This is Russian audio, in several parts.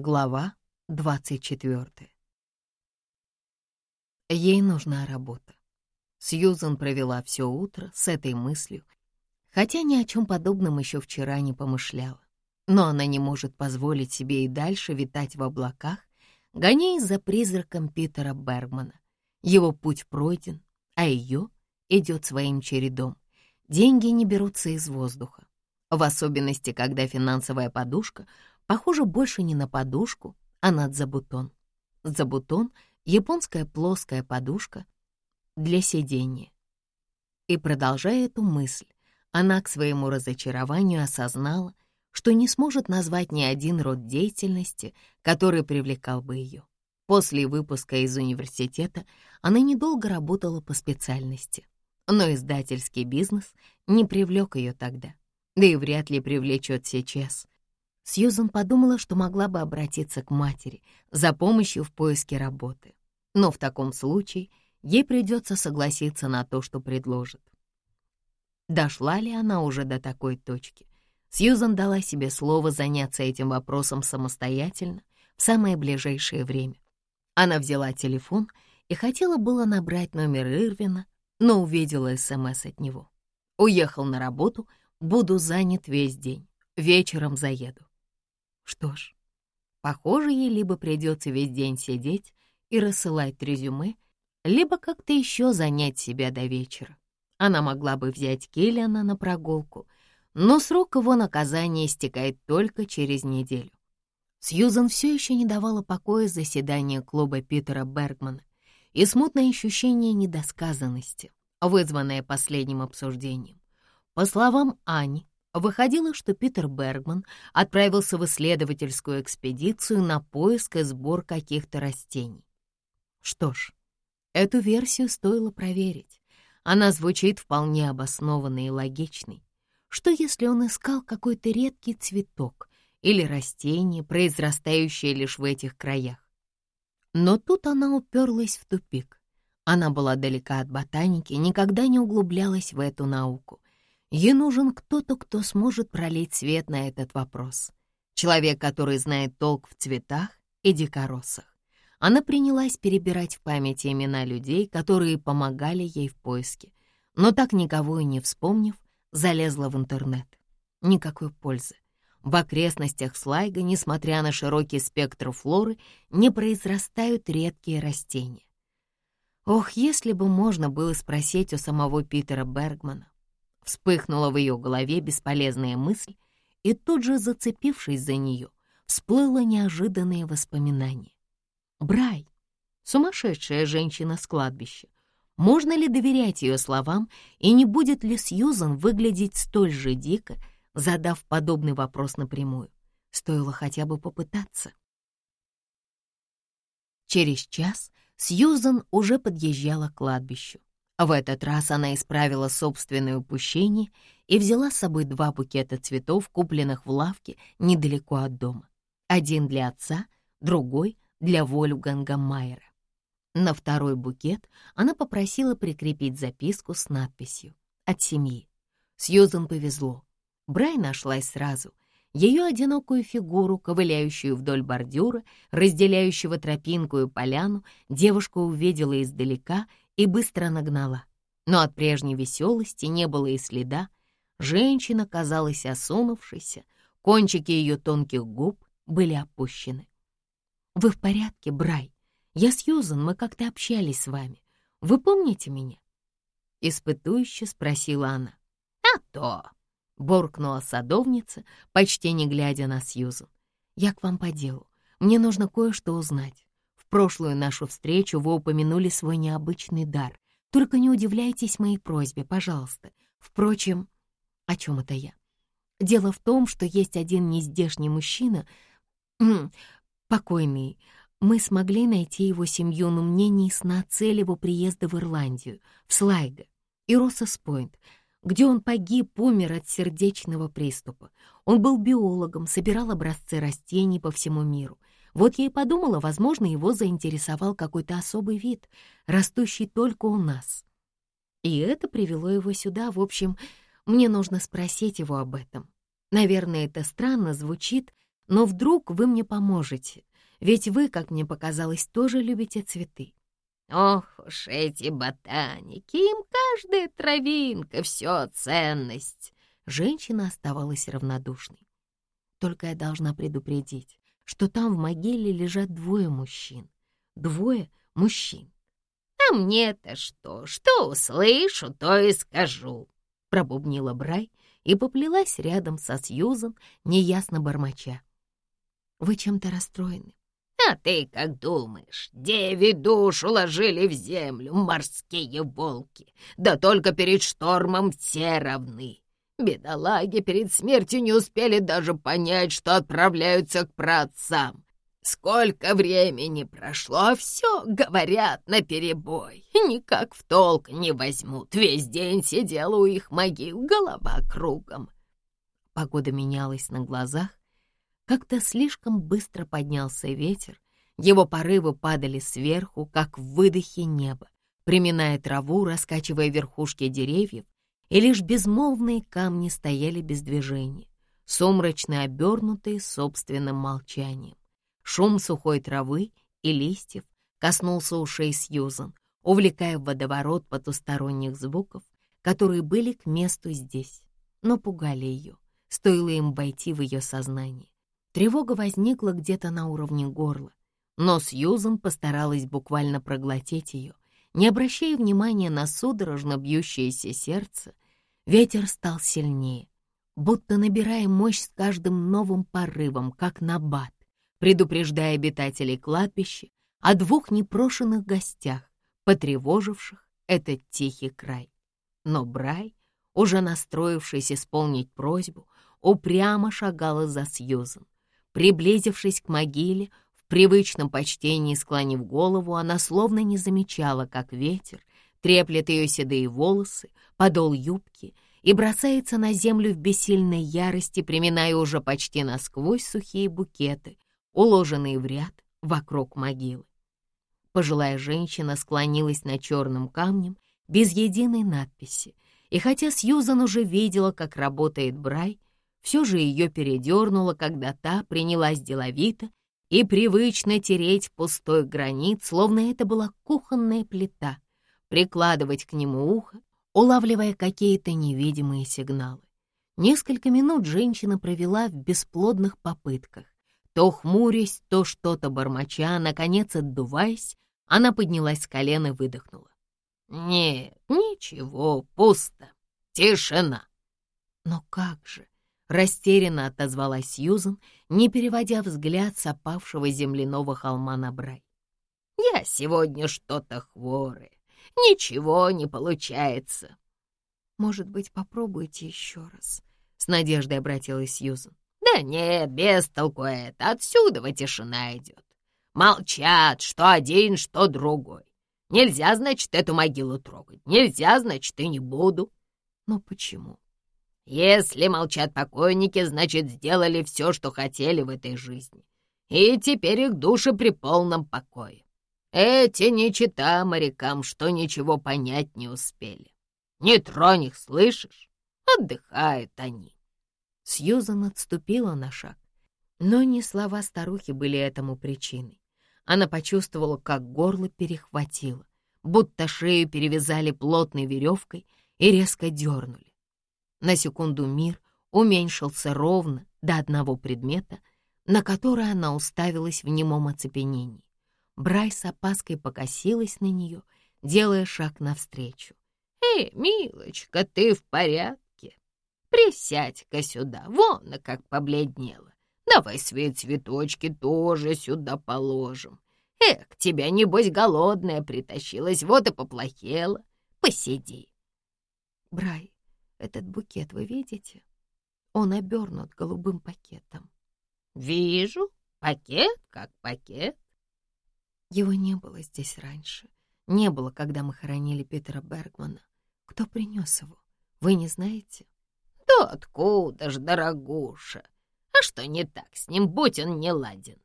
Глава 24. Ей нужна работа. Сьюзан провела все утро с этой мыслью, хотя ни о чем подобном еще вчера не помышляла. Но она не может позволить себе и дальше витать в облаках, гоняясь за призраком Питера Бергмана. Его путь пройден, а ее идет своим чередом. Деньги не берутся из воздуха. В особенности, когда финансовая подушка похожа больше не на подушку, а на забутон. Забутон — японская плоская подушка для сидения. И продолжая эту мысль, она к своему разочарованию осознала, что не сможет назвать ни один род деятельности, который привлекал бы ее. После выпуска из университета она недолго работала по специальности, но издательский бизнес не привлек ее тогда, да и вряд ли привлечет сейчас. Сьюзан подумала, что могла бы обратиться к матери за помощью в поиске работы, но в таком случае ей придется согласиться на то, что предложит. Дошла ли она уже до такой точки? Сьюзан дала себе слово заняться этим вопросом самостоятельно в самое ближайшее время. Она взяла телефон и хотела было набрать номер Ирвина, но увидела СМС от него. Уехал на работу, буду занят весь день. Вечером заеду. Что ж, похоже, ей либо придется весь день сидеть и рассылать резюме, либо как-то еще занять себя до вечера. Она могла бы взять Келлиана на прогулку, но срок его наказания истекает только через неделю. Сьюзан все еще не давала покоя заседания клуба Питера Бергмана и смутное ощущение недосказанности, вызванное последним обсуждением. По словам Ани, выходило, что Питер Бергман отправился в исследовательскую экспедицию на поиск и сбор каких-то растений. Что ж, эту версию стоило проверить. Она звучит вполне обоснованной и логичной. Что если он искал какой-то редкий цветок, или растение, произрастающее лишь в этих краях. Но тут она уперлась в тупик. Она была далека от ботаники, никогда не углублялась в эту науку. Ей нужен кто-то, кто сможет пролить свет на этот вопрос. Человек, который знает толк в цветах и дикоросах. Она принялась перебирать в памяти имена людей, которые помогали ей в поиске. Но так никого и не вспомнив, залезла в интернет. Никакой пользы. В окрестностях Слайга, несмотря на широкий спектр флоры, не произрастают редкие растения. Ох, если бы можно было спросить у самого Питера Бергмана. Вспыхнула в ее голове бесполезная мысль, и тут же, зацепившись за нее, всплыло неожиданное воспоминание. Брай, сумасшедшая женщина с кладбища. Можно ли доверять ее словам, и не будет ли Сьюзан выглядеть столь же дико, задав подобный вопрос напрямую. Стоило хотя бы попытаться. Через час Сьюзан уже подъезжала к кладбищу. В этот раз она исправила собственное упущение и взяла с собой два букета цветов, купленных в лавке недалеко от дома. Один для отца, другой для Вольфганга Майера. На второй букет она попросила прикрепить записку с надписью «От семьи». Сьюзан повезло. Брай нашлась сразу. Ее одинокую фигуру, ковыляющую вдоль бордюра, разделяющего тропинку и поляну, девушка увидела издалека и быстро нагнала. Но от прежней веселости не было и следа. Женщина казалась осунувшейся, кончики ее тонких губ были опущены. «Вы в порядке, Брай? Я Сьюзан, мы как-то общались с вами. Вы помните меня?» Испытующе спросила она. «А то!» буркнула садовница, почти не глядя на Сьюзан. «Я к вам по делу. Мне нужно кое-что узнать. Прошлую нашу встречу вы упомянули свой необычный дар. Только не удивляйтесь моей просьбе, пожалуйста. Впрочем, о чем это я? Дело в том, что есть один нездешний мужчина, покойный. Мы смогли найти его семью, но мне не ясна цель его приезда в Ирландию, в Слайго и Россос-Пойнт где он погиб, умер от сердечного приступа. Он был биологом, собирал образцы растений по всему миру. Вот я и подумала, возможно, его заинтересовал какой-то особый вид, растущий только у нас. И это привело его сюда. В общем, мне нужно спросить его об этом. Наверное, это странно звучит, но вдруг вы мне поможете, ведь вы, как мне показалось, тоже любите цветы. Ох уж эти ботаники, им каждая травинка — все ценность. Женщина оставалась равнодушной. Только я должна предупредить, что там в могиле лежат двое мужчин. Двое мужчин. «А мне-то что? Что услышу, то и скажу», — пробубнила Брай и поплелась рядом со Сьюзан, неясно бормоча. «Вы чем-то расстроены?» «А ты как думаешь, девять душ уложили в землю морские волки, да только перед штормом все равны. Бедолаги перед смертью не успели даже понять, что отправляются к праотцам. Сколько времени прошло, все говорят наперебой. Никак в толк не возьмут. Весь день сидела у их могил, голова кругом. Погода менялась на глазах. Как-то слишком быстро поднялся ветер. Его порывы падали сверху, как в выдохе неба, приминая траву, раскачивая верхушки деревьев, и лишь безмолвные камни стояли без движения, сумрачно обернутые собственным молчанием. Шум сухой травы и листьев коснулся ушей Сьюзан, увлекая в водоворот потусторонних звуков, которые были к месту здесь, но пугали ее, стоило им войти в ее сознание. Тревога возникла где-то на уровне горла, но Сьюзан постаралась буквально проглотить ее — не обращая внимания на судорожно бьющееся сердце, ветер стал сильнее, будто набирая мощь с каждым новым порывом, как набат, предупреждая обитателей кладбища о двух непрошенных гостях, потревоживших этот тихий край. Но Брай, уже настроившись исполнить просьбу, упрямо шагала за Сьюзен. Приблизившись к могиле, привычном почтении склонив голову, она словно не замечала, как ветер треплет ее седые волосы, подол юбки и бросается на землю в бессильной ярости, приминая уже почти насквозь сухие букеты, уложенные в ряд вокруг могилы. Пожилая женщина склонилась над черным камнем без единой надписи, и хотя Сьюзан уже видела, как работает Брай, все же ее передернуло, когда та принялась деловито и привычно тереть пустой гранит, словно это была кухонная плита, прикладывать к нему ухо, улавливая какие-то невидимые сигналы. Несколько минут женщина провела в бесплодных попытках. То хмурясь, то что-то бормоча, наконец отдуваясь, она поднялась с колен и выдохнула. «Нет, ничего, пусто, тишина». «Но как же?» Растерянно отозвалась Сьюзан, не переводя взгляд с опавшего земляного холма на Брай. «Я сегодня что-то хворая. Ничего не получается». «Может быть, попробуйте еще раз?» — с надеждой обратилась Сьюзан. «Да нет, без толку это. Отсюда тишина идет. Молчат, что один, что другой. Нельзя, значит, эту могилу трогать. Нельзя, значит, и не буду». «Но почему?» Если молчат покойники, значит, сделали все, что хотели в этой жизни. И теперь их души при полном покое. Эти не чита морякам, что ничего понять не успели. Не тронь их, слышишь? Отдыхают они. Сьюзан отступила на шаг, но не слова старухи были этому причиной. Она почувствовала, как горло перехватило, будто шею перевязали плотной веревкой и резко дернули. На секунду мир уменьшился ровно до одного предмета, на который она уставилась в немом оцепенении. Брай с опаской покосилась на нее, делая шаг навстречу. «Эй, милочка, ты в порядке? Присядь-ка сюда, вон как побледнела. Давай свои цветочки тоже сюда положим. Эх, тебя, небось, голодная притащилась, вот и поплохела. Посиди». «Брай, этот букет вы видите? Он обернут голубым пакетом. Вижу. Пакет как пакет. Его не было здесь раньше. Не было, когда мы хоронили Питера Бергмана. Кто принес его? Вы не знаете? Да откуда ж, дорогуша? А что не так с ним, будь он не ладен?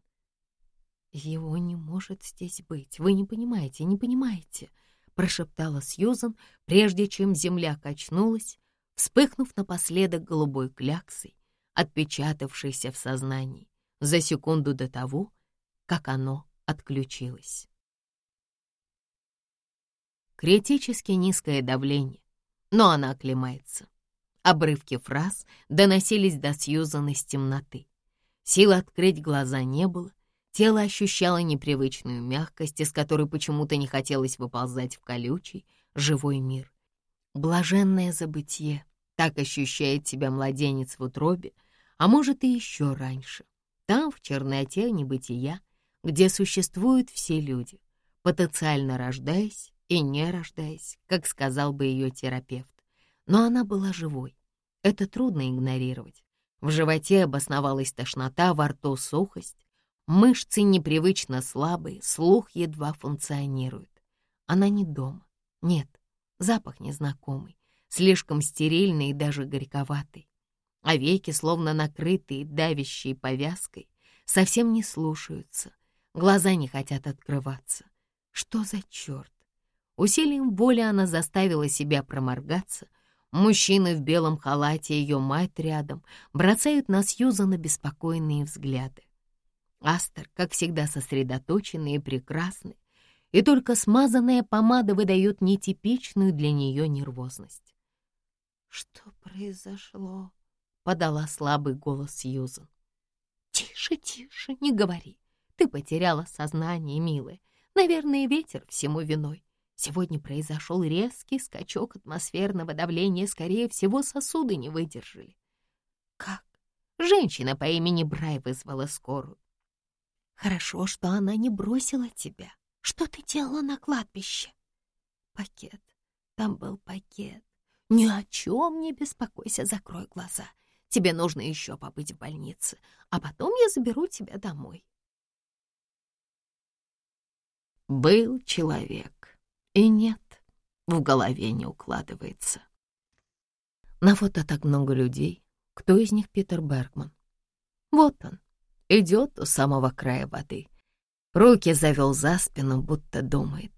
Его не может здесь быть. Вы не понимаете, не понимаете, прошептала Сьюзан, прежде чем земля качнулась, вспыхнув напоследок голубой кляксой, отпечатавшейся в сознании. за секунду до того, как оно отключилось. Критически низкое давление, но она оклемается. Обрывки фраз доносились до Сьюзан из темноты. Силы открыть глаза не было, тело ощущало непривычную мягкость, из которой почему-то не хотелось выползать в колючий, живой мир. Блаженное забытье, так ощущает себя младенец в утробе, а может и еще раньше. Там, в черноте небытия, где существуют все люди, потенциально рождаясь и не рождаясь, как сказал бы ее терапевт. Но она была живой. Это трудно игнорировать. В животе обосновалась тошнота, во рту сухость, мышцы непривычно слабые, слух едва функционирует. Она не дома. Нет, запах незнакомый, слишком стерильный и даже горьковатый. А веки, словно накрытые давящей повязкой, совсем не слушаются, глаза не хотят открываться. Что за черт? Усилием воли она заставила себя проморгаться. Мужчины в белом халате, ее мать рядом, бросают на Сьюзана беспокойные взгляды. Астер, как всегда, сосредоточенный и прекрасный, и только смазанная помада выдает нетипичную для нее нервозность. «Что произошло?» — подала слабый голос Сьюзан. «Тише, тише, не говори. Ты потеряла сознание, милая. Наверное, ветер всему виной. Сегодня произошел резкий скачок атмосферного давления, скорее всего, сосуды не выдержали. Как? Женщина по имени Брай вызвала скорую. Хорошо, что она не бросила тебя. Что ты делала на кладбище? Пакет. Там был пакет. Ни о чем не беспокойся, закрой глаза. Тебе нужно еще побыть в больнице, а потом я заберу тебя домой. Был человек. И нет, в голове не укладывается. На фото так много людей. Кто из них Питер Бергман? Вот он, идет у самого края воды. Руки завел за спину, будто думает.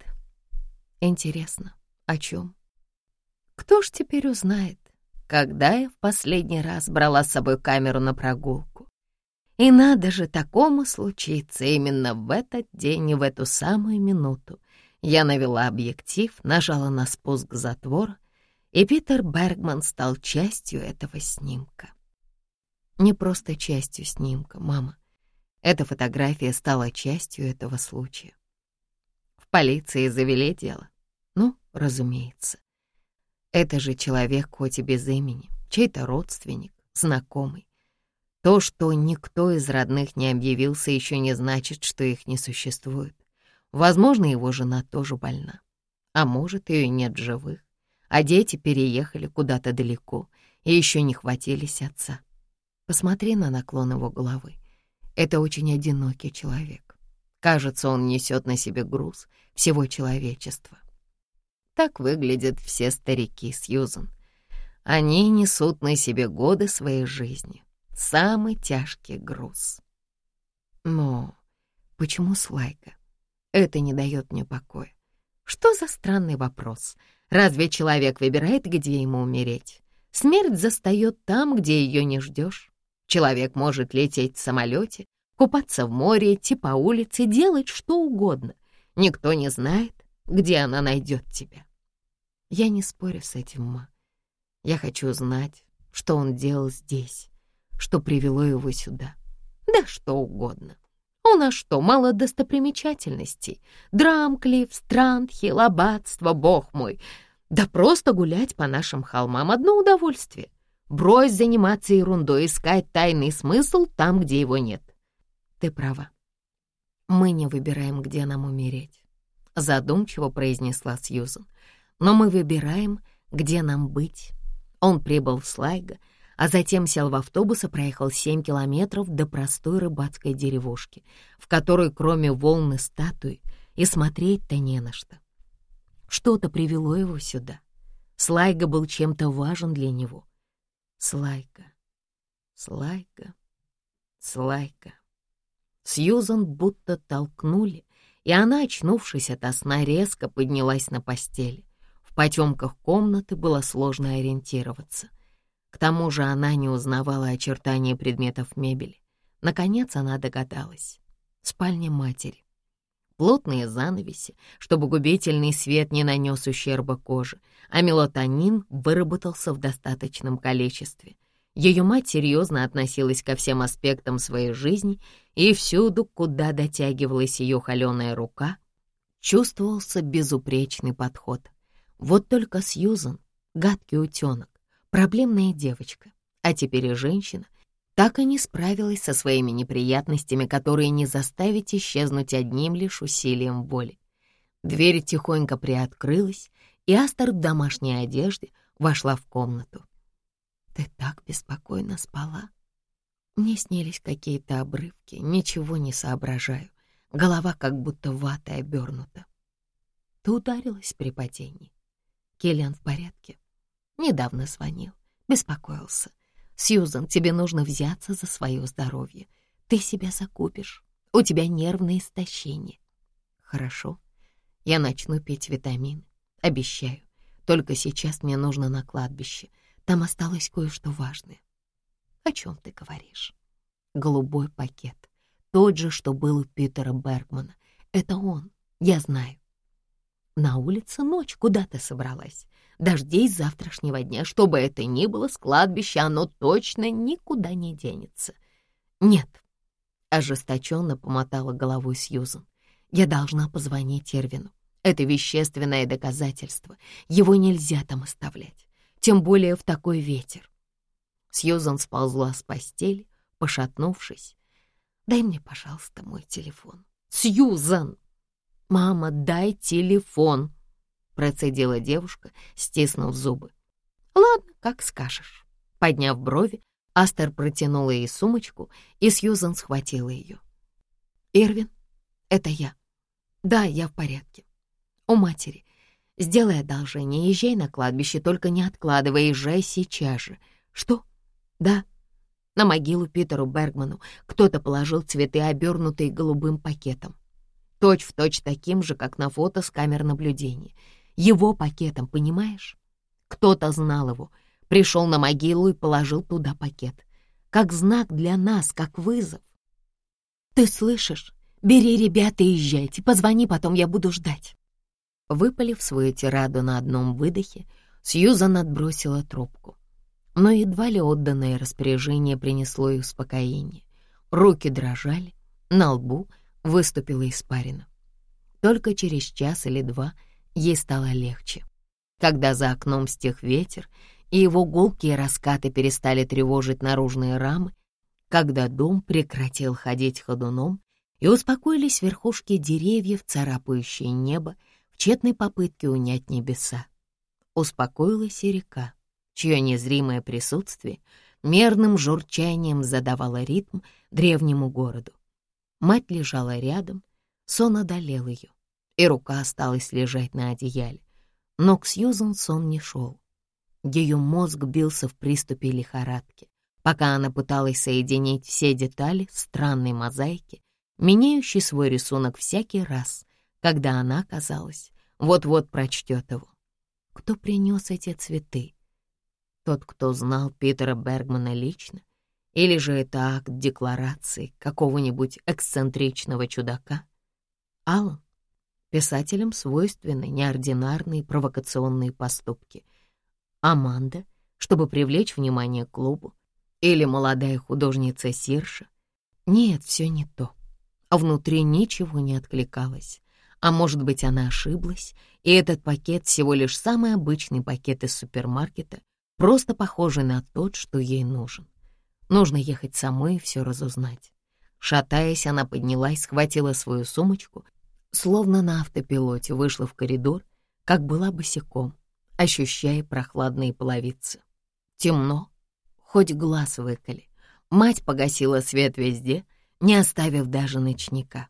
Интересно, о чем? Кто ж теперь узнает, когда я в последний раз брала с собой камеру на прогулку? И надо же такому случиться именно в этот день и в эту самую минуту, я навела объектив, нажала на спуск затвора, и Питер Бергман стал частью этого снимка. Не просто частью снимка, мама. Эта фотография стала частью этого случая. В полиции завели дело. Ну, разумеется. Это же человек, хоть и без имени, чей-то родственник, знакомый. То, что никто из родных не объявился, еще не значит, что их не существует. Возможно, его жена тоже больна. А может, ее нет живых. А дети переехали куда-то далеко и еще не хватились отца. Посмотри на наклон его головы. Это очень одинокий человек. Кажется, он несет на себе груз всего человечества. Так выглядят все старики, Сьюзан. Они несут на себе годы своей жизни. Самый тяжкий груз. Но почему Слайка? Это не дает мне покоя. Что за странный вопрос? Разве человек выбирает, где ему умереть? Смерть застает там, где ее не ждешь. Человек может лететь в самолете, купаться в море, идти по улице, делать что угодно. Никто не знает, где она найдет тебя. Я не спорю с этим, ма. Я хочу знать, что он делал здесь, что привело его сюда. Да что угодно. У нас что, мало достопримечательностей? Драмклифф, Страндхилл, аббатство, бог мой. Да просто гулять по нашим холмам — одно удовольствие. Брось заниматься ерундой, искать тайный смысл там, где его нет. Ты права. Мы не выбираем, где нам умереть, — задумчиво произнесла Сьюзан. Но мы выбираем, где нам быть. Он прибыл в Слайго, — а затем сел в автобус и проехал семь километров до простой рыбацкой деревушки, в которой кроме волны статуи и смотреть-то не на что. Что-то привело его сюда. Слайга был чем-то важен для него. Слайка, Слайка, Слайка. Сьюзан будто толкнули, и она, очнувшись ото сна, резко поднялась на постели. В потемках комнаты было сложно ориентироваться. К тому же она не узнавала очертания предметов мебели. Наконец она догадалась. Спальня матери. Плотные занавеси, чтобы губительный свет не нанес ущерба коже, а мелатонин выработался в достаточном количестве. Ее мать серьезно относилась ко всем аспектам своей жизни, и всюду, куда дотягивалась ее холеная рука, чувствовался безупречный подход. Вот только Сьюзан, гадкий утенок, проблемная девочка, а теперь и женщина, так и не справилась со своими неприятностями, которые не заставить исчезнуть одним лишь усилием воли. Дверь тихонько приоткрылась, и Астер в домашней одежде вошла в комнату. «Ты так беспокойно спала?» Мне снились какие-то обрывки, ничего не соображаю. Голова как будто ватой обернута. Ты ударилась при падении. Келлиан в порядке. Недавно звонил, беспокоился. Сьюзан, тебе нужно взяться за свое здоровье. Ты себя закупишь. У тебя нервное истощение. Хорошо. Я начну пить витамины. Обещаю. Только сейчас мне нужно на кладбище. Там осталось кое-что важное. О чем ты говоришь? Голубой пакет. Тот же, что был у Питера Бергмана. Это он. Я знаю. На улице ночь. Куда ты собралась? Дождей завтрашнего дня, что бы это ни было, с кладбища оно точно никуда не денется. Нет, ожесточенно помотала головой Сьюзан. Я должна позвонить Эрвину. Это вещественное доказательство. Его нельзя там оставлять, тем более в такой ветер. Сьюзан сползла с постели, пошатнувшись. «Дай мне, пожалуйста, мой телефон». «Сьюзан!» «Мама, дай телефон!» Процедила девушка, стиснув зубы. «Ладно, как скажешь». Подняв брови, Астер протянула ей сумочку, и Сьюзан схватила ее. «Ирвин, это я. Да, я в порядке. У матери. Сделай одолжение, езжай на кладбище, только не откладывай, езжай сейчас же. Что? Да. На могилу Питеру Бергману кто-то положил цветы, обернутые голубым пакетом. Точь в точь таким же, как на фото с камер наблюдения — его пакетом, понимаешь? Кто-то знал его, пришел на могилу и положил туда пакет. Как знак для нас, как вызов. Ты слышишь? Бери ребята и езжайте, позвони, потом я буду ждать. Выпалив свою тираду на одном выдохе, Сьюзан отбросила трубку. Но едва ли отданное распоряжение принесло ей успокоение. Руки дрожали, на лбу выступила испарина. Только через час или два — ей стало легче. Когда за окном стих ветер, и его гулкие раскаты перестали тревожить наружные рамы, когда дом прекратил ходить ходуном, и успокоились верхушки деревьев, царапающие небо, в тщетной попытке унять небеса. Успокоилась и река, чье незримое присутствие мерным журчанием задавало ритм древнему городу. Мать лежала рядом, сон одолел ее и рука осталась лежать на одеяле. Но к Сьюзан сон не шел. Ее мозг бился в приступе лихорадки, пока она пыталась соединить все детали странной мозаики, меняющей свой рисунок всякий раз, когда она, казалось, вот-вот прочтет его. Кто принес эти цветы? Тот, кто знал Питера Бергмана лично? Или же это акт декларации какого-нибудь эксцентричного чудака? Алан? Писателям свойственны неординарные провокационные поступки. Аманда, чтобы привлечь внимание к клубу, или молодая художница Сирша. Нет, все не то. А внутри ничего не откликалось. А может быть, она ошиблась, и этот пакет всего лишь самый обычный пакет из супермаркета, просто похожий на тот, что ей нужен. Нужно ехать самой и все разузнать. Шатаясь, она поднялась, схватила свою сумочку словно на автопилоте вышла в коридор, как была босиком, ощущая прохладные половицы. Темно, хоть глаз выколи. Мать погасила свет везде, не оставив даже ночника.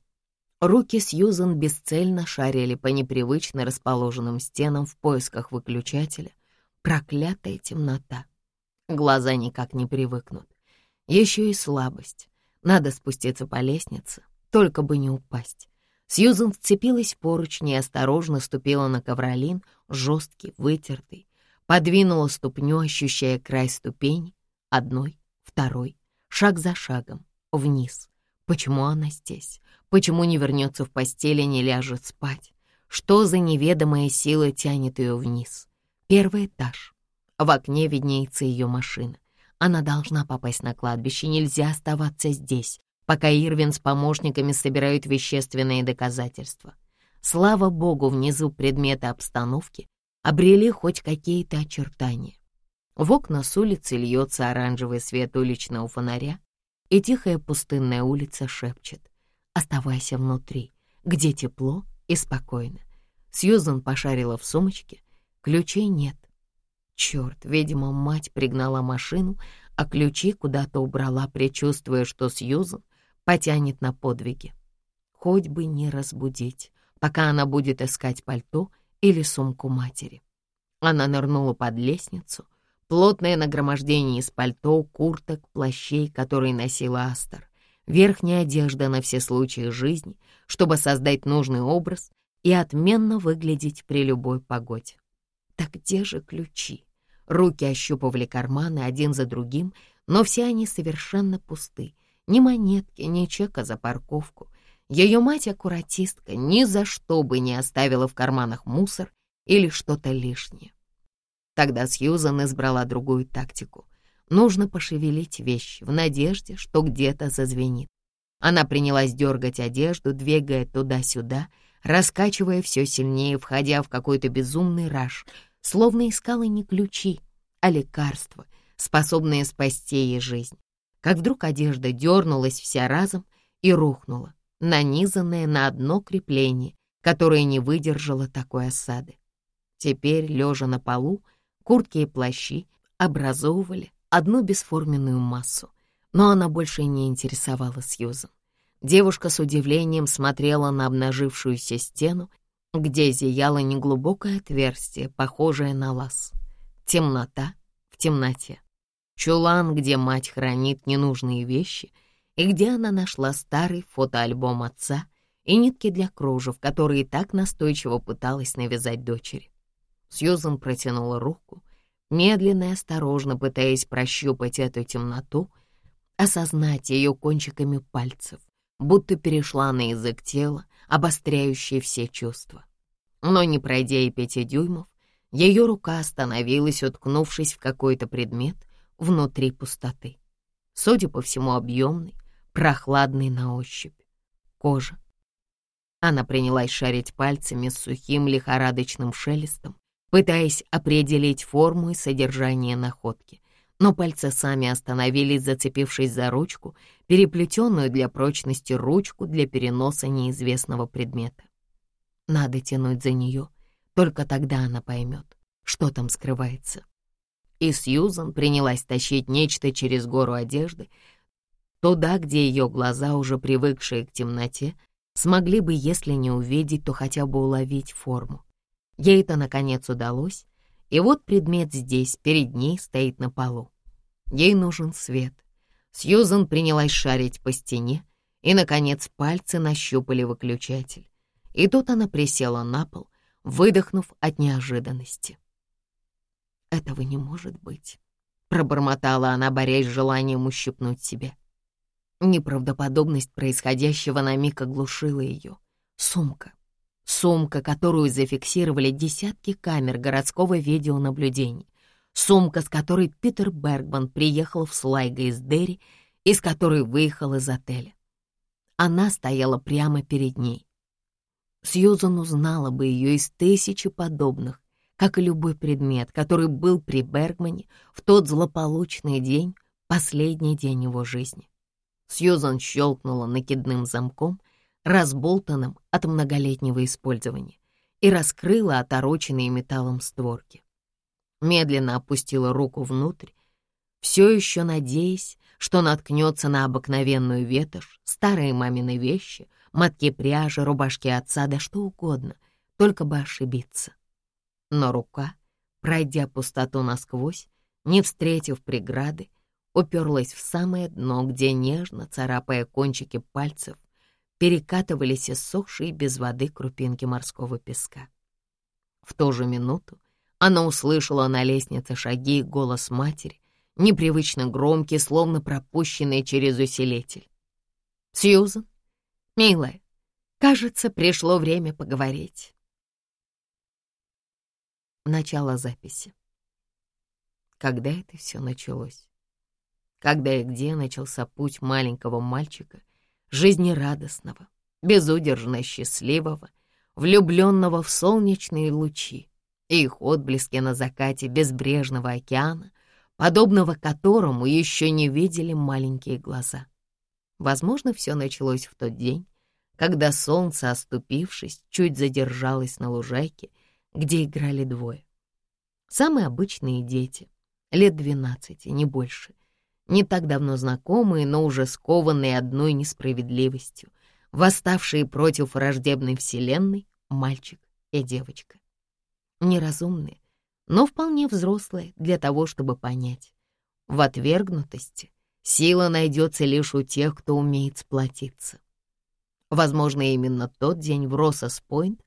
Руки Сьюзан бесцельно шарили по непривычно расположенным стенам в поисках выключателя. Проклятая темнота. Глаза никак не привыкнут. Еще и слабость. Надо спуститься по лестнице, только бы не упасть. Сьюзен вцепилась в поручни и осторожно ступила на ковролин, жесткий, вытертый, подвинула ступню, ощущая край ступени, одной, второй, шаг за шагом, вниз. Почему она здесь? Почему не вернется в постель и не ляжет спать? Что за неведомая сила тянет ее вниз? Первый этаж. В окне виднеется ее машина. Она должна попасть на кладбище, нельзя оставаться здесь, пока Ирвин с помощниками собирают вещественные доказательства. Слава богу, внизу предметы обстановки обрели хоть какие-то очертания. В окна с улицы льется оранжевый свет уличного фонаря, и тихая пустынная улица шепчет «Оставайся внутри, где тепло и спокойно». Сьюзан пошарила в сумочке, ключей нет. Черт, видимо, мать пригнала машину, а ключи куда-то убрала, предчувствуя, что Сьюзан потянет на подвиги. Хоть бы не разбудить, пока она будет искать пальто или сумку матери. Она нырнула под лестницу, плотное нагромождение из пальто, курток, плащей, которые носила Астер, верхняя одежда на все случаи жизни, чтобы создать нужный образ и отменно выглядеть при любой погоде. Так где же ключи? Руки ощупывали карманы один за другим, но все они совершенно пусты. Ни монетки, ни чека за парковку. Ее мать-аккуратистка ни за что бы не оставила в карманах мусор или что-то лишнее. Тогда Сьюзан избрала другую тактику. Нужно пошевелить вещи в надежде, что где-то зазвенит. Она принялась дергать одежду, двигая туда-сюда, раскачивая все сильнее, входя в какой-то безумный раж, словно искала не ключи, а лекарства, способные спасти ей жизнь. Как вдруг одежда дернулась вся разом и рухнула, нанизанная на одно крепление, которое не выдержало такой осады. Теперь, лежа на полу, куртки и плащи образовывали одну бесформенную массу, но она больше не интересовала Сьюзан. Девушка с удивлением смотрела на обнажившуюся стену, где зияло неглубокое отверстие, похожее на лаз. Темнота в темноте. Чулан, где мать хранит ненужные вещи, и где она нашла старый фотоальбом отца и нитки для кружев, которые так настойчиво пыталась навязать дочери. Сьюзан протянула руку, медленно и осторожно пытаясь прощупать эту темноту, осознать ее кончиками пальцев, будто перешла на язык тела, обостряющий все чувства. Но не пройдя и пяти дюймов, ее рука остановилась, уткнувшись в какой-то предмет внутри пустоты. Судя по всему, объемный, прохладный на ощупь. Кожа. Она принялась шарить пальцами с сухим лихорадочным шелестом, пытаясь определить форму и содержание находки но пальцы сами остановились, зацепившись за ручку, переплетенную для прочности ручку для переноса неизвестного предмета. Надо тянуть за нее, только тогда она поймет, что там скрывается. И Сьюзан принялась тащить нечто через гору одежды, туда, где ее глаза, уже привыкшие к темноте, смогли бы, если не увидеть, то хотя бы уловить форму. Ей это, наконец, удалось, и вот предмет здесь, перед ней, стоит на полу. Ей нужен свет. Сьюзан принялась шарить по стене, и, наконец, пальцы нащупали выключатель. И тут она присела на пол, выдохнув от неожиданности. «Этого не может быть», — пробормотала она, борясь с желанием ущипнуть себя. Неправдоподобность происходящего на миг оглушила ее. Сумка. Сумка, которую зафиксировали десятки камер городского видеонаблюдения. Сумка, с которой Питер Бергман приехал в Слайго из Дерри и с которой выехал из отеля. Она стояла прямо перед ней. Сьюзан узнала бы ее из тысячи подобных, как и любой предмет, который был при Бергмане в тот злополучный день, последний день его жизни. Сьюзан щелкнула накидным замком — разболтанным от многолетнего использования, и раскрыла отороченные металлом створки. Медленно опустила руку внутрь, все еще надеясь, что наткнется на обыкновенную ветошь, старые мамины вещи, мотки пряжи, рубашки отца, да что угодно, только бы ошибиться. Но рука, пройдя пустоту насквозь, не встретив преграды, уперлась в самое дно, где нежно, царапая кончики пальцев, перекатывались иссохшие без воды крупинки морского песка. В ту же минуту она услышала на лестнице шаги и голос матери, непривычно громкий, словно пропущенный через усилитель. Сьюзан, милая, кажется, пришло время поговорить. Начало записи. Когда это все началось? Когда и где начался путь маленького мальчика, жизнерадостного, безудержно счастливого, влюбленного в солнечные лучи и их отблески на закате безбрежного океана, подобного которому еще не видели маленькие глаза. Возможно, все началось в тот день, когда солнце, оступившись, чуть задержалось на лужайке, где играли двое. Самые обычные дети, лет двенадцати, не больше, не так давно знакомые, но уже скованные одной несправедливостью, восставшие против враждебной вселенной мальчик и девочка. Неразумные, но вполне взрослые для того, чтобы понять. В отвергнутости сила найдется лишь у тех, кто умеет сплотиться. Возможно, именно тот день в Россос-Пойнт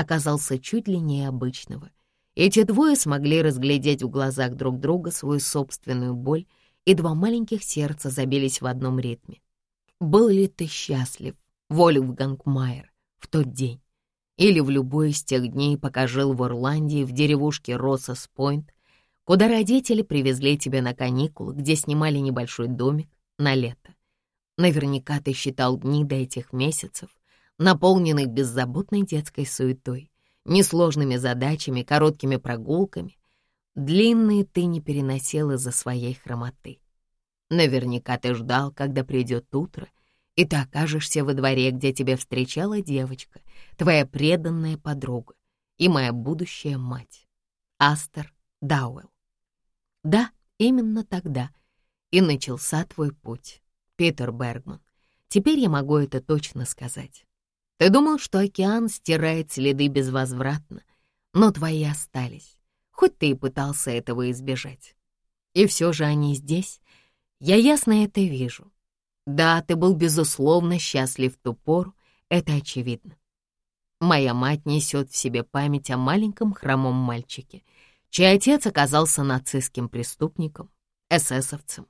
оказался чуть длиннее обычного. Эти двое смогли разглядеть в глазах друг друга свою собственную боль, и два маленьких сердца забились в одном ритме. Был ли ты счастлив, Вольфганг Майер, в тот день? Или в любой из тех дней, пока жил в Ирландии, в деревушке Россос-Пойнт, куда родители привезли тебя на каникулы, где снимали небольшой домик на лето. Наверняка ты считал дни до этих месяцев, наполненных беззаботной детской суетой, несложными задачами, короткими прогулками. Длинные ты не переносил из-за своей хромоты. Наверняка ты ждал, когда придет утро, и ты окажешься во дворе, где тебя встречала девочка, твоя преданная подруга и моя будущая мать, Астер Дауэлл. Да, именно тогда и начался твой путь, Питер Бергман. Теперь я могу это точно сказать. Ты думал, что океан стирает следы безвозвратно, но твои остались, хоть ты и пытался этого избежать. И все же они здесь. Я ясно это вижу. Да, ты был, безусловно, счастлив в ту пору, это очевидно. Моя мать несет в себе память о маленьком хромом мальчике — чей отец оказался нацистским преступником, эсэсовцем,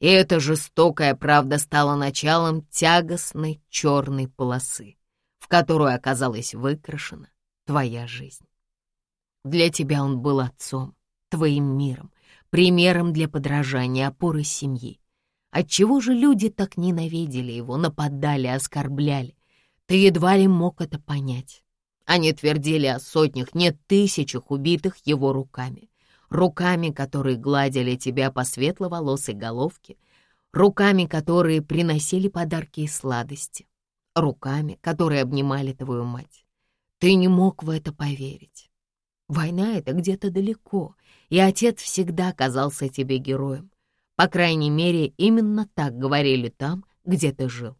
и эта жестокая правда стала началом тягостной черной полосы, которую оказалась выкрашена твоя жизнь. Для тебя он был отцом, твоим миром, примером для подражания, опорой семьи. Отчего же люди так ненавидели его, нападали, оскорбляли? Ты едва ли мог это понять. Они твердили о сотнях, нет тысячах убитых его руками. Руками, которые гладили тебя по светловолосой головке, руками, которые приносили подарки и сладости, руками, которые обнимали твою мать. Ты не мог в это поверить. Война — это где-то далеко, и отец всегда казался тебе героем. По крайней мере, именно так говорили там, где ты жил.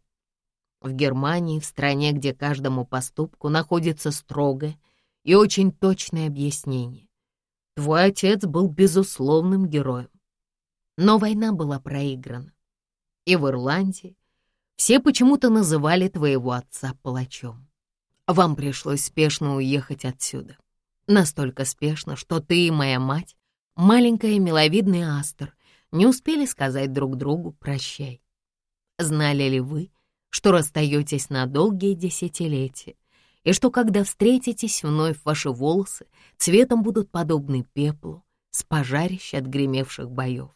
В Германии, в стране, где каждому поступку находится строгое и очень точное объяснение. Твой отец был безусловным героем. Но война была проиграна. И в Ирландии все почему-то называли твоего отца палачом. Вам пришлось спешно уехать отсюда. Настолько спешно, что ты и моя мать, маленькая миловидная Астер, не успели сказать друг другу «прощай». Знали ли вы, что расстаетесь на долгие десятилетия, и что, когда встретитесь вновь, ваши волосы цветом будут подобны пеплу с пожарищ от гремевших боев.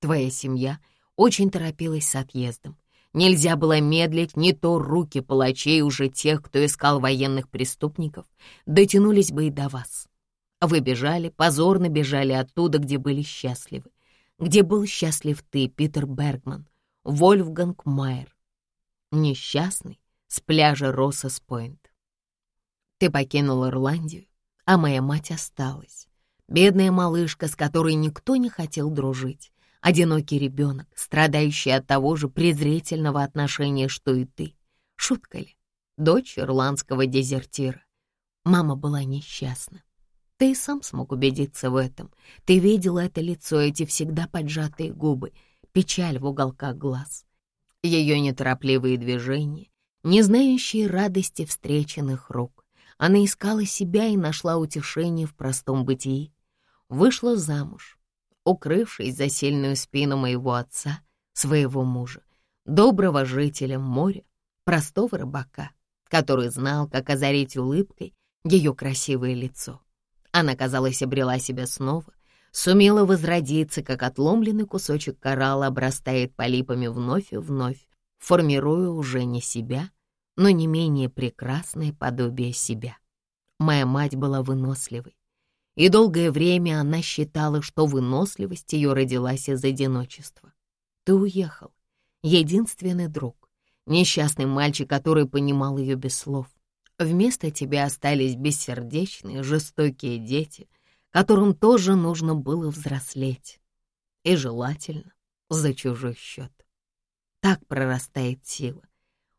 Твоя семья очень торопилась с отъездом. Нельзя было медлить, не то руки палачей уже тех, кто искал военных преступников, дотянулись бы и до вас. Вы бежали, позорно бежали оттуда, где были счастливы. Где был счастлив ты, Питер Бергман, Вольфганг Майер, несчастный, с пляжа Россос-Пойнт. Ты покинул Ирландию, а моя мать осталась. Бедная малышка, с которой никто не хотел дружить. Одинокий ребенок, страдающий от того же презрительного отношения, что и ты. Шутка ли? Дочь ирландского дезертира. Мама была несчастна. Ты сам смог убедиться в этом. Ты видел это лицо, эти всегда поджатые губы, печаль в уголках глаз ее неторопливые движения, не знающие радости встреченных рук. Она искала себя и нашла утешение в простом бытии. Вышла замуж, укрывшись за сильную спину моего отца, своего мужа, доброго жителя моря, простого рыбака, который знал, как озарить улыбкой ее красивое лицо. Она, казалось, обрела себя снова, сумела возродиться, как отломленный кусочек коралла обрастает полипами вновь и вновь, формируя уже не себя, но не менее прекрасное подобие себя. Моя мать была выносливой, и долгое время она считала, что выносливость ее родилась из одиночества. Ты уехал, единственный друг, несчастный мальчик, который понимал ее без слов. Вместо тебя остались бессердечные, жестокие дети, которым тоже нужно было взрослеть. И желательно за чужой счет. Так прорастает сила.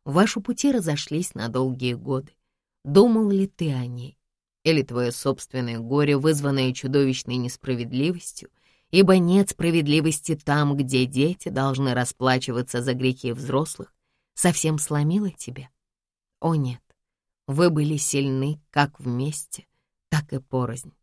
Ваши пути разошлись на долгие годы. Думал ли ты о ней? Или твое собственное горе, вызванное чудовищной несправедливостью, ибо нет справедливости там, где дети должны расплачиваться за грехи взрослых, совсем сломило тебя? О нет, вы были сильны как вместе, так и порознь.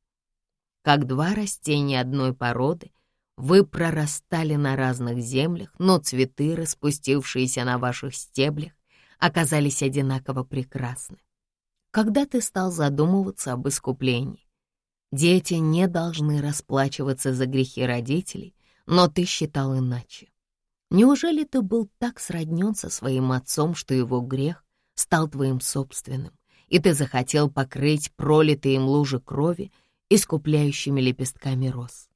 Как два растения одной породы, вы прорастали на разных землях, но цветы, распустившиеся на ваших стеблях, оказались одинаково прекрасны. Когда ты стал задумываться об искуплении, дети не должны расплачиваться за грехи родителей, но ты считал иначе. Неужели ты был так сроднен со своим отцом, что его грех стал твоим собственным, и ты захотел покрыть пролитые им лужи крови искупляющими лепестками роз.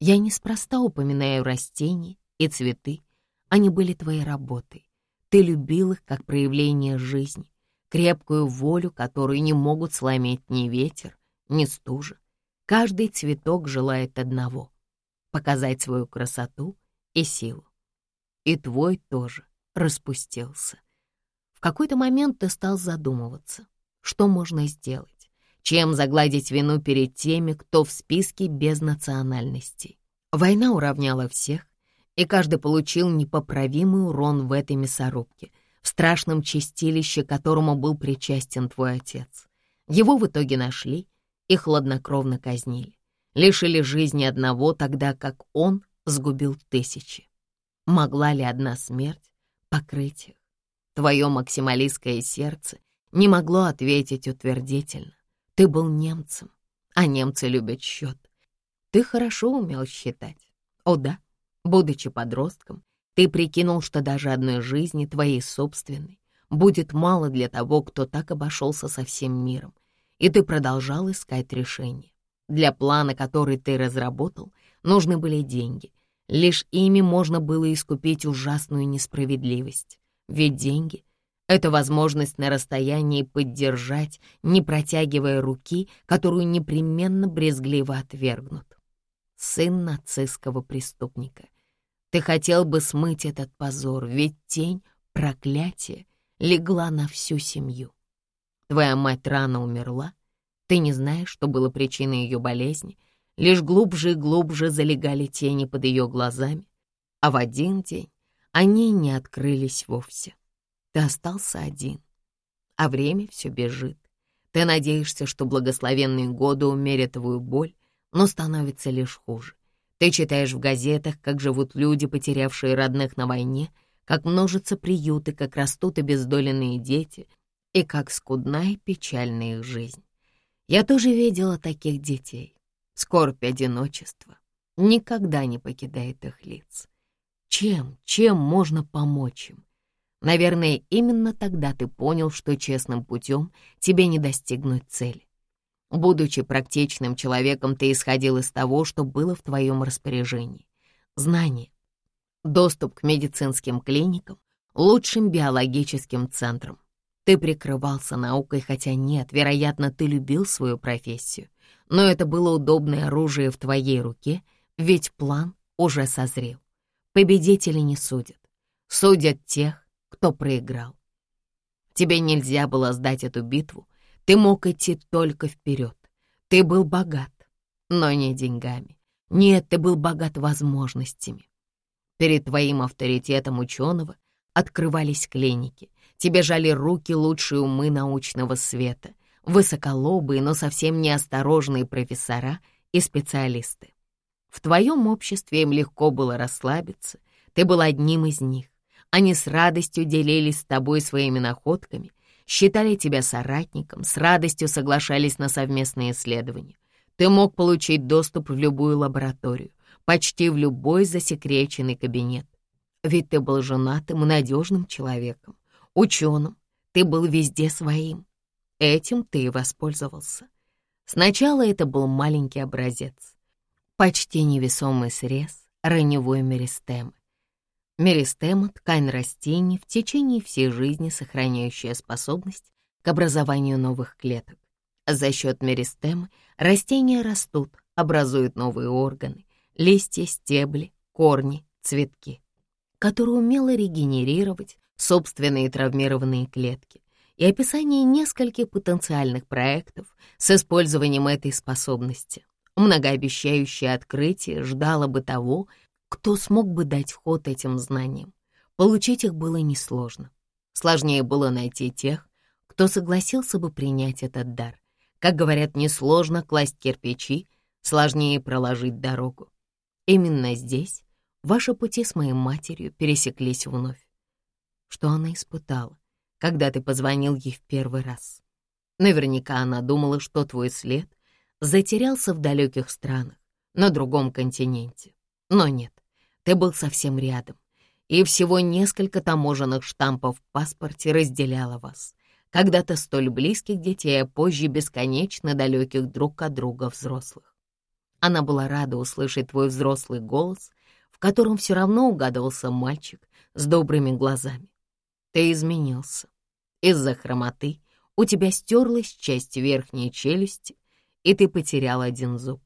Я неспроста упоминаю растения и цветы, они были твоей работой. Ты любил их как проявление жизни, крепкую волю, которую не могут сломить ни ветер, ни стужа. Каждый цветок желает одного — показать свою красоту и силу. И твой тоже распустился какой-то момент ты стал задумываться, что можно сделать, чем загладить вину перед теми, кто в списке без национальностей. Война уравняла всех, и каждый получил непоправимый урон в этой мясорубке, в страшном чистилище, которому был причастен твой отец. Его в итоге нашли и хладнокровно казнили. Лишили жизни одного, тогда как он сгубил тысячи. Могла ли одна смерть покрыть их? Твое максималистское сердце не могло ответить утвердительно. Ты был немцем, а немцы любят счет. Ты хорошо умел считать. О да, будучи подростком, ты прикинул, что даже одной жизни, твоей собственной, будет мало для того, кто так обошелся со всем миром, и ты продолжал искать решение. Для плана, который ты разработал, нужны были деньги. Лишь ими можно было искупить ужасную несправедливость. Ведь деньги — это возможность на расстоянии поддержать, не протягивая руки, которую непременно брезгливо отвергнут. Сын нацистского преступника. Ты хотел бы смыть этот позор, ведь тень, проклятие, легла на всю семью. Твоя мать рано умерла, ты не знаешь, что было причиной ее болезни, лишь глубже и глубже залегали тени под ее глазами, а в один день они не открылись вовсе. Ты остался один, а время все бежит. Ты надеешься, что благословенные годы умерят твою боль, но становится лишь хуже. Ты читаешь в газетах, как живут люди, потерявшие родных на войне, как множатся приюты, как растут обездоленные дети и как скудна и печальна их жизнь. Я тоже видела таких детей. Скорбь одиночества никогда не покидает их лиц. Чем, чем можно помочь им? Наверное, именно тогда ты понял, что честным путем тебе не достигнуть цели. Будучи практичным человеком, ты исходил из того, что было в твоем распоряжении. Знание, доступ к медицинским клиникам, лучшим биологическим центрам. Ты прикрывался наукой, хотя нет, вероятно, ты любил свою профессию. Но это было удобное оружие в твоей руке, ведь план уже созрел. Победители не судят. Судят тех, кто проиграл. Тебе нельзя было сдать эту битву. Ты мог идти только вперед. Ты был богат, но не деньгами. Нет, ты был богат возможностями. Перед твоим авторитетом ученого открывались клиники. Тебе жали руки лучшие умы научного света, высоколобые, но совсем неосторожные профессора и специалисты. В твоем обществе им легко было расслабиться, ты был одним из них, Они с радостью делились с тобой своими находками, считали тебя соратником, с радостью соглашались на совместные исследования. Ты мог получить доступ в любую лабораторию, почти в любой засекреченный кабинет. Ведь ты был женатым и надежным человеком, ученым, ты был везде своим. Этим ты и воспользовался. Сначала это был маленький образец, почти невесомый срез раневой меристемы. Меристема — ткань растений, в течение всей жизни сохраняющая способность к образованию новых клеток. За счет меристемы растения растут, образуют новые органы, листья, стебли, корни, цветки, которые умело регенерировать собственные травмированные клетки и описание нескольких потенциальных проектов с использованием этой способности. Многообещающее открытие ждало бы того, кто смог бы дать ход этим знаниям. Получить их было несложно. Сложнее было найти тех, кто согласился бы принять этот дар. Как говорят, несложно класть кирпичи, сложнее проложить дорогу. Именно здесь ваши пути с моей матерью пересеклись вновь. Что она испытала, когда ты позвонил ей в первый раз? Наверняка она думала, что твой след затерялся в далеких странах, на другом континенте. Но нет, ты был совсем рядом, и всего несколько таможенных штампов в паспорте разделяло вас, когда-то столь близких детей, а позже бесконечно далеких друг от друга взрослых. Она была рада услышать твой взрослый голос, в котором все равно угадывался мальчик с добрыми глазами. Ты изменился. Из-за хромоты у тебя стерлась часть верхней челюсти, и ты потерял один зуб,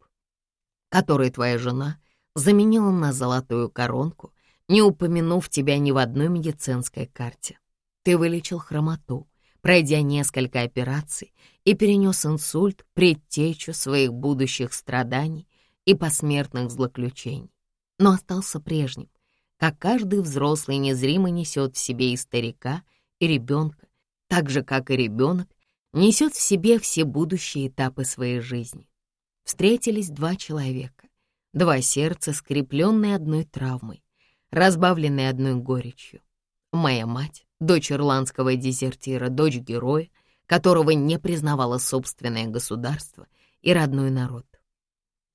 который твоя жена заменила на золотую коронку, не упомянув тебя ни в одной медицинской карте. Ты вылечил хромоту, пройдя несколько операций и перенес инсульт, предтечу своих будущих страданий и посмертных злоключений, но остался прежним, как каждый взрослый незримо несет в себе и старика, и ребенка, так же, как и ребенок несет в себе все будущие этапы своей жизни. Встретились два человека, два сердца, скрепленные одной травмой, разбавленные одной горечью. Моя мать дочь ирландского дезертира, дочь героя, которого не признавало собственное государство и родной народ.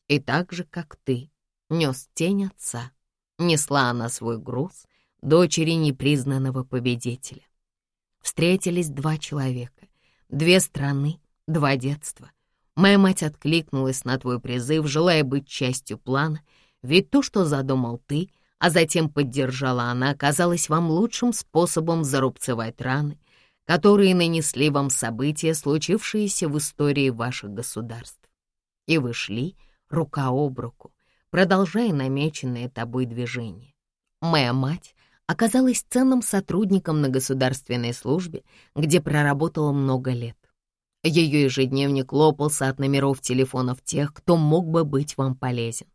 И так же, как ты, нес тень отца, несла она свой груз дочери непризнанного победителя. Встретились два человека, две страны, два детства. Моя мать откликнулась на твой призыв, желая быть частью плана, ведь то, что задумал ты — а затем поддержала она, казалось вам лучшим способом зарубцевать раны, которые нанесли вам события, случившиеся в истории ваших государств. И вы шли рука об руку, продолжая намеченное тобой движение. Моя мать оказалась ценным сотрудником на государственной службе, где проработала много лет. Ее ежедневник лопался от номеров телефонов тех, кто мог бы быть вам полезен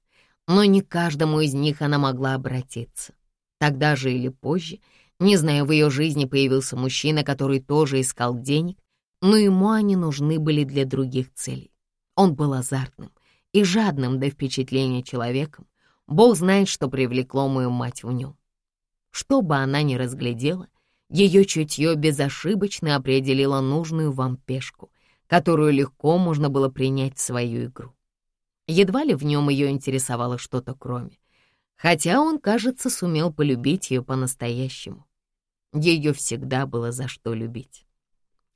но не каждому из них она могла обратиться. Тогда же или позже, не зная, в ее жизни появился мужчина, который тоже искал денег, но ему они нужны были для других целей. Он был азартным и жадным до впечатления человеком. Бог знает, что привлекло мою мать в нем. Что бы она ни разглядела, ее чутье безошибочно определило нужную вам пешку, которую легко можно было принять в свою игру. Едва ли в нем ее интересовало что-то кроме. Хотя он, кажется, сумел полюбить ее по-настоящему. Ее всегда было за что любить.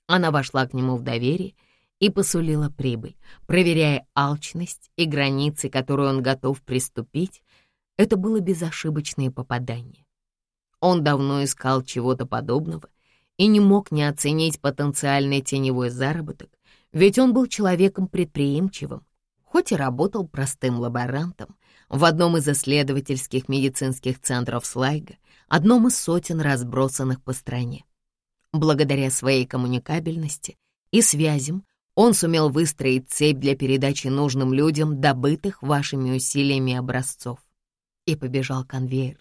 Она вошла к нему в доверие и посулила прибыль, проверяя алчность и границы, которые он готов приступить. Это было безошибочное попадание. Он давно искал чего-то подобного и не мог не оценить потенциальный теневой заработок, ведь он был человеком предприимчивым, хоть и работал простым лаборантом в одном из исследовательских медицинских центров Слайга, одном из сотен разбросанных по стране. Благодаря своей коммуникабельности и связям он сумел выстроить цепь для передачи нужным людям добытых вашими усилиями образцов. И побежал конвейер.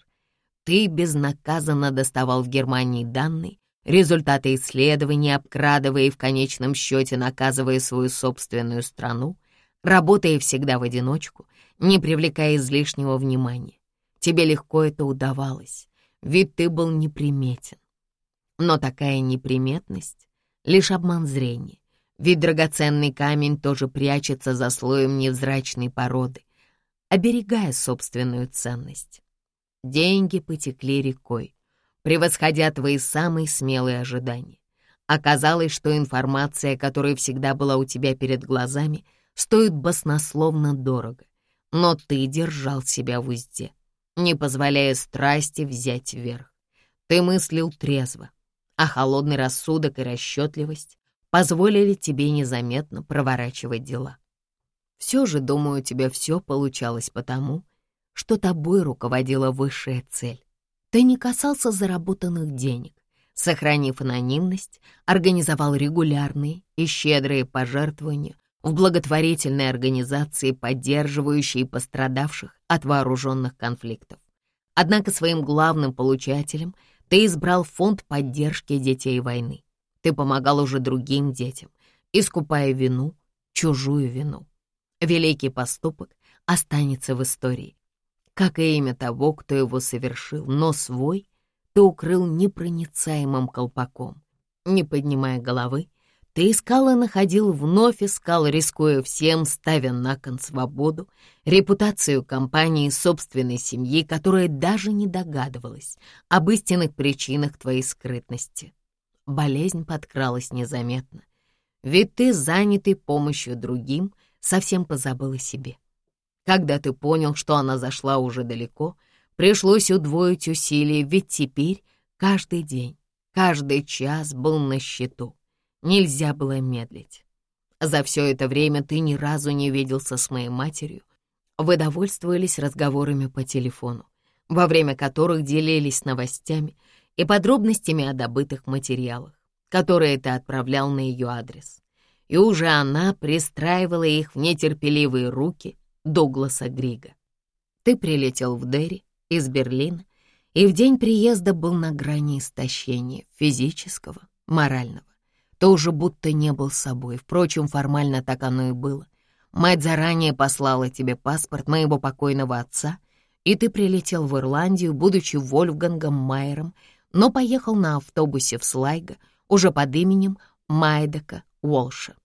Ты безнаказанно доставал в Германии данные, результаты исследований, обкрадывая и в конечном счете наказывая свою собственную страну — работая всегда в одиночку, не привлекая излишнего внимания. Тебе легко это удавалось, ведь ты был неприметен. Но такая неприметность — лишь обман зрения, ведь драгоценный камень тоже прячется за слоем невзрачной породы, оберегая собственную ценность. Деньги потекли рекой, превосходя твои самые смелые ожидания. Оказалось, что информация, которая всегда была у тебя перед глазами, стоит баснословно дорого, но ты держал себя в узде, не позволяя страсти взять вверх. Ты мыслил трезво, а холодный рассудок и расчетливость позволили тебе незаметно проворачивать дела. Все же, думаю, у тебя все получалось потому, что тобой руководила высшая цель. Ты не касался заработанных денег, сохранив анонимность, организовал регулярные и щедрые пожертвования в благотворительной организации, поддерживающей пострадавших от вооруженных конфликтов. Однако своим главным получателем ты избрал фонд поддержки детей войны. Ты помогал уже другим детям, искупая вину, чужую вину. Великий поступок останется в истории, как и имя того, кто его совершил, но свой ты укрыл непроницаемым колпаком. Не поднимая головы, ты искал и находил, вновь искал, рискуя всем, ставя на кон свободу, репутацию компании собственной семьи, которая даже не догадывалась об истинных причинах твоей скрытности. Болезнь подкралась незаметно, ведь ты, занятый помощью другим, совсем позабыл о себе. Когда ты понял, что она зашла уже далеко — Пришлось удвоить усилия, ведь теперь каждый день, каждый час был на счету. Нельзя было медлить. За все это время ты ни разу не виделся с моей матерью. Вы довольствовались разговорами по телефону, во время которых делились новостями и подробностями о добытых материалах, которые ты отправлял на ее адрес. И уже она пристраивала их в нетерпеливые руки Дугласа Грига. Ты прилетел в Дерри, из Берлина и в день приезда был на грани истощения физического, морального. Тоже будто не был собой. Впрочем, формально так оно и было. Мать заранее послала тебе паспорт моего покойного отца, и ты прилетел в Ирландию, будучи Вольфгангом Майером, но поехал на автобусе в Слайго уже под именем Майдака Уолша.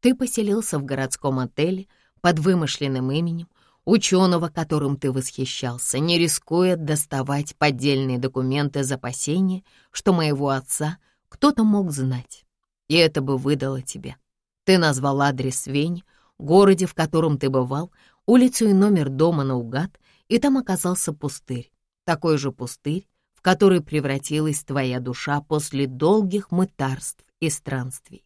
Ты поселился в городском отеле под вымышленным именем, ученого, которым ты восхищался, не рискуя доставать поддельные документы из опасения, что моего отца кто-то мог знать. И это бы выдало тебе. Ты назвал адрес Вень, городе, в котором ты бывал, улицу и номер дома наугад, и там оказался пустырь, такой же пустырь, в который превратилась твоя душа после долгих мытарств и странствий.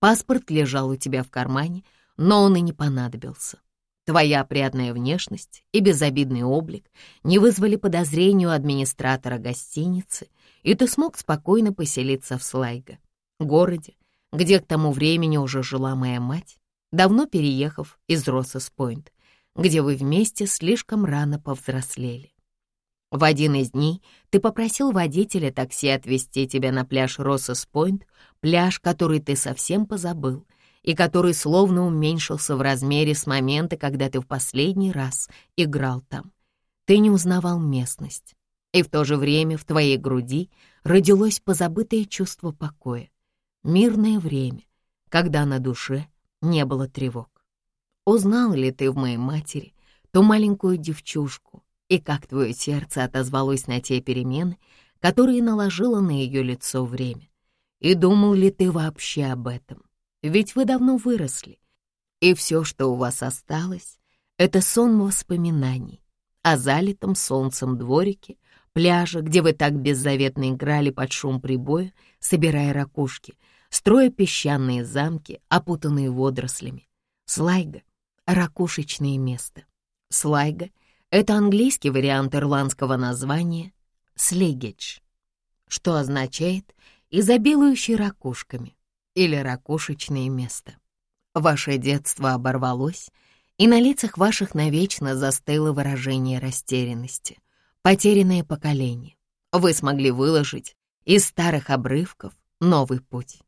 Паспорт лежал у тебя в кармане, но он и не понадобился. Твоя опрятная внешность и безобидный облик не вызвали подозрений у администратора гостиницы, и ты смог спокойно поселиться в Слайго, городе, где к тому времени уже жила моя мать, давно переехав из Россес-Пойнт, где вы вместе слишком рано повзрослели. В один из дней ты попросил водителя такси отвезти тебя на пляж Россес-Пойнт, пляж, который ты совсем позабыл — и который словно уменьшился в размере с момента, когда ты в последний раз играл там. Ты не узнавал местность, и в то же время в твоей груди родилось позабытое чувство покоя, мирное время, когда на душе не было тревог. Узнал ли ты в моей матери ту маленькую девчушку, и как твое сердце отозвалось на те перемены, которые наложило на ее лицо время? И думал ли ты вообще об этом? Ведь вы давно выросли, и все, что у вас осталось, это сон воспоминаний о залитом солнцем дворике, пляже, где вы так беззаветно играли под шум прибоя, собирая ракушки, строя песчаные замки, опутанные водорослями. Слайга — ракушечное место. Слайга — это английский вариант ирландского названия «слегедж», что означает «изобилующий ракушками» или ракушечное место. Ваше детство оборвалось, и на лицах ваших навечно застыло выражение растерянности. Потерянное поколение. Вы смогли выложить из старых обрывков новый путь.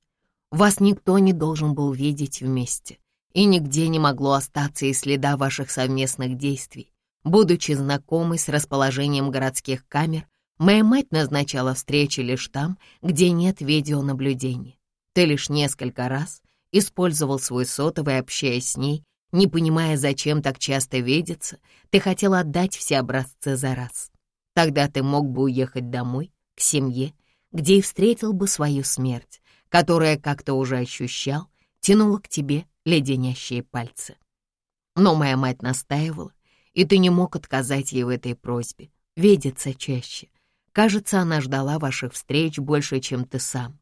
Вас никто не должен был видеть вместе, и нигде не могло остаться и следа ваших совместных действий. Будучи знакомы с расположением городских камер, Моя мать назначала встречи лишь там, где нет видеонаблюдения. Ты лишь несколько раз использовал свой сотовый, общаясь с ней, не понимая, зачем так часто видеться, ты хотел отдать все образцы за раз. Тогда ты мог бы уехать домой, к семье, где и встретил бы свою смерть, которая, как то уже ощущал, тянула к тебе леденящие пальцы. Но моя мать настаивала, и ты не мог отказать ей в этой просьбе, видеться чаще. Кажется, она ждала ваших встреч больше, чем ты сам.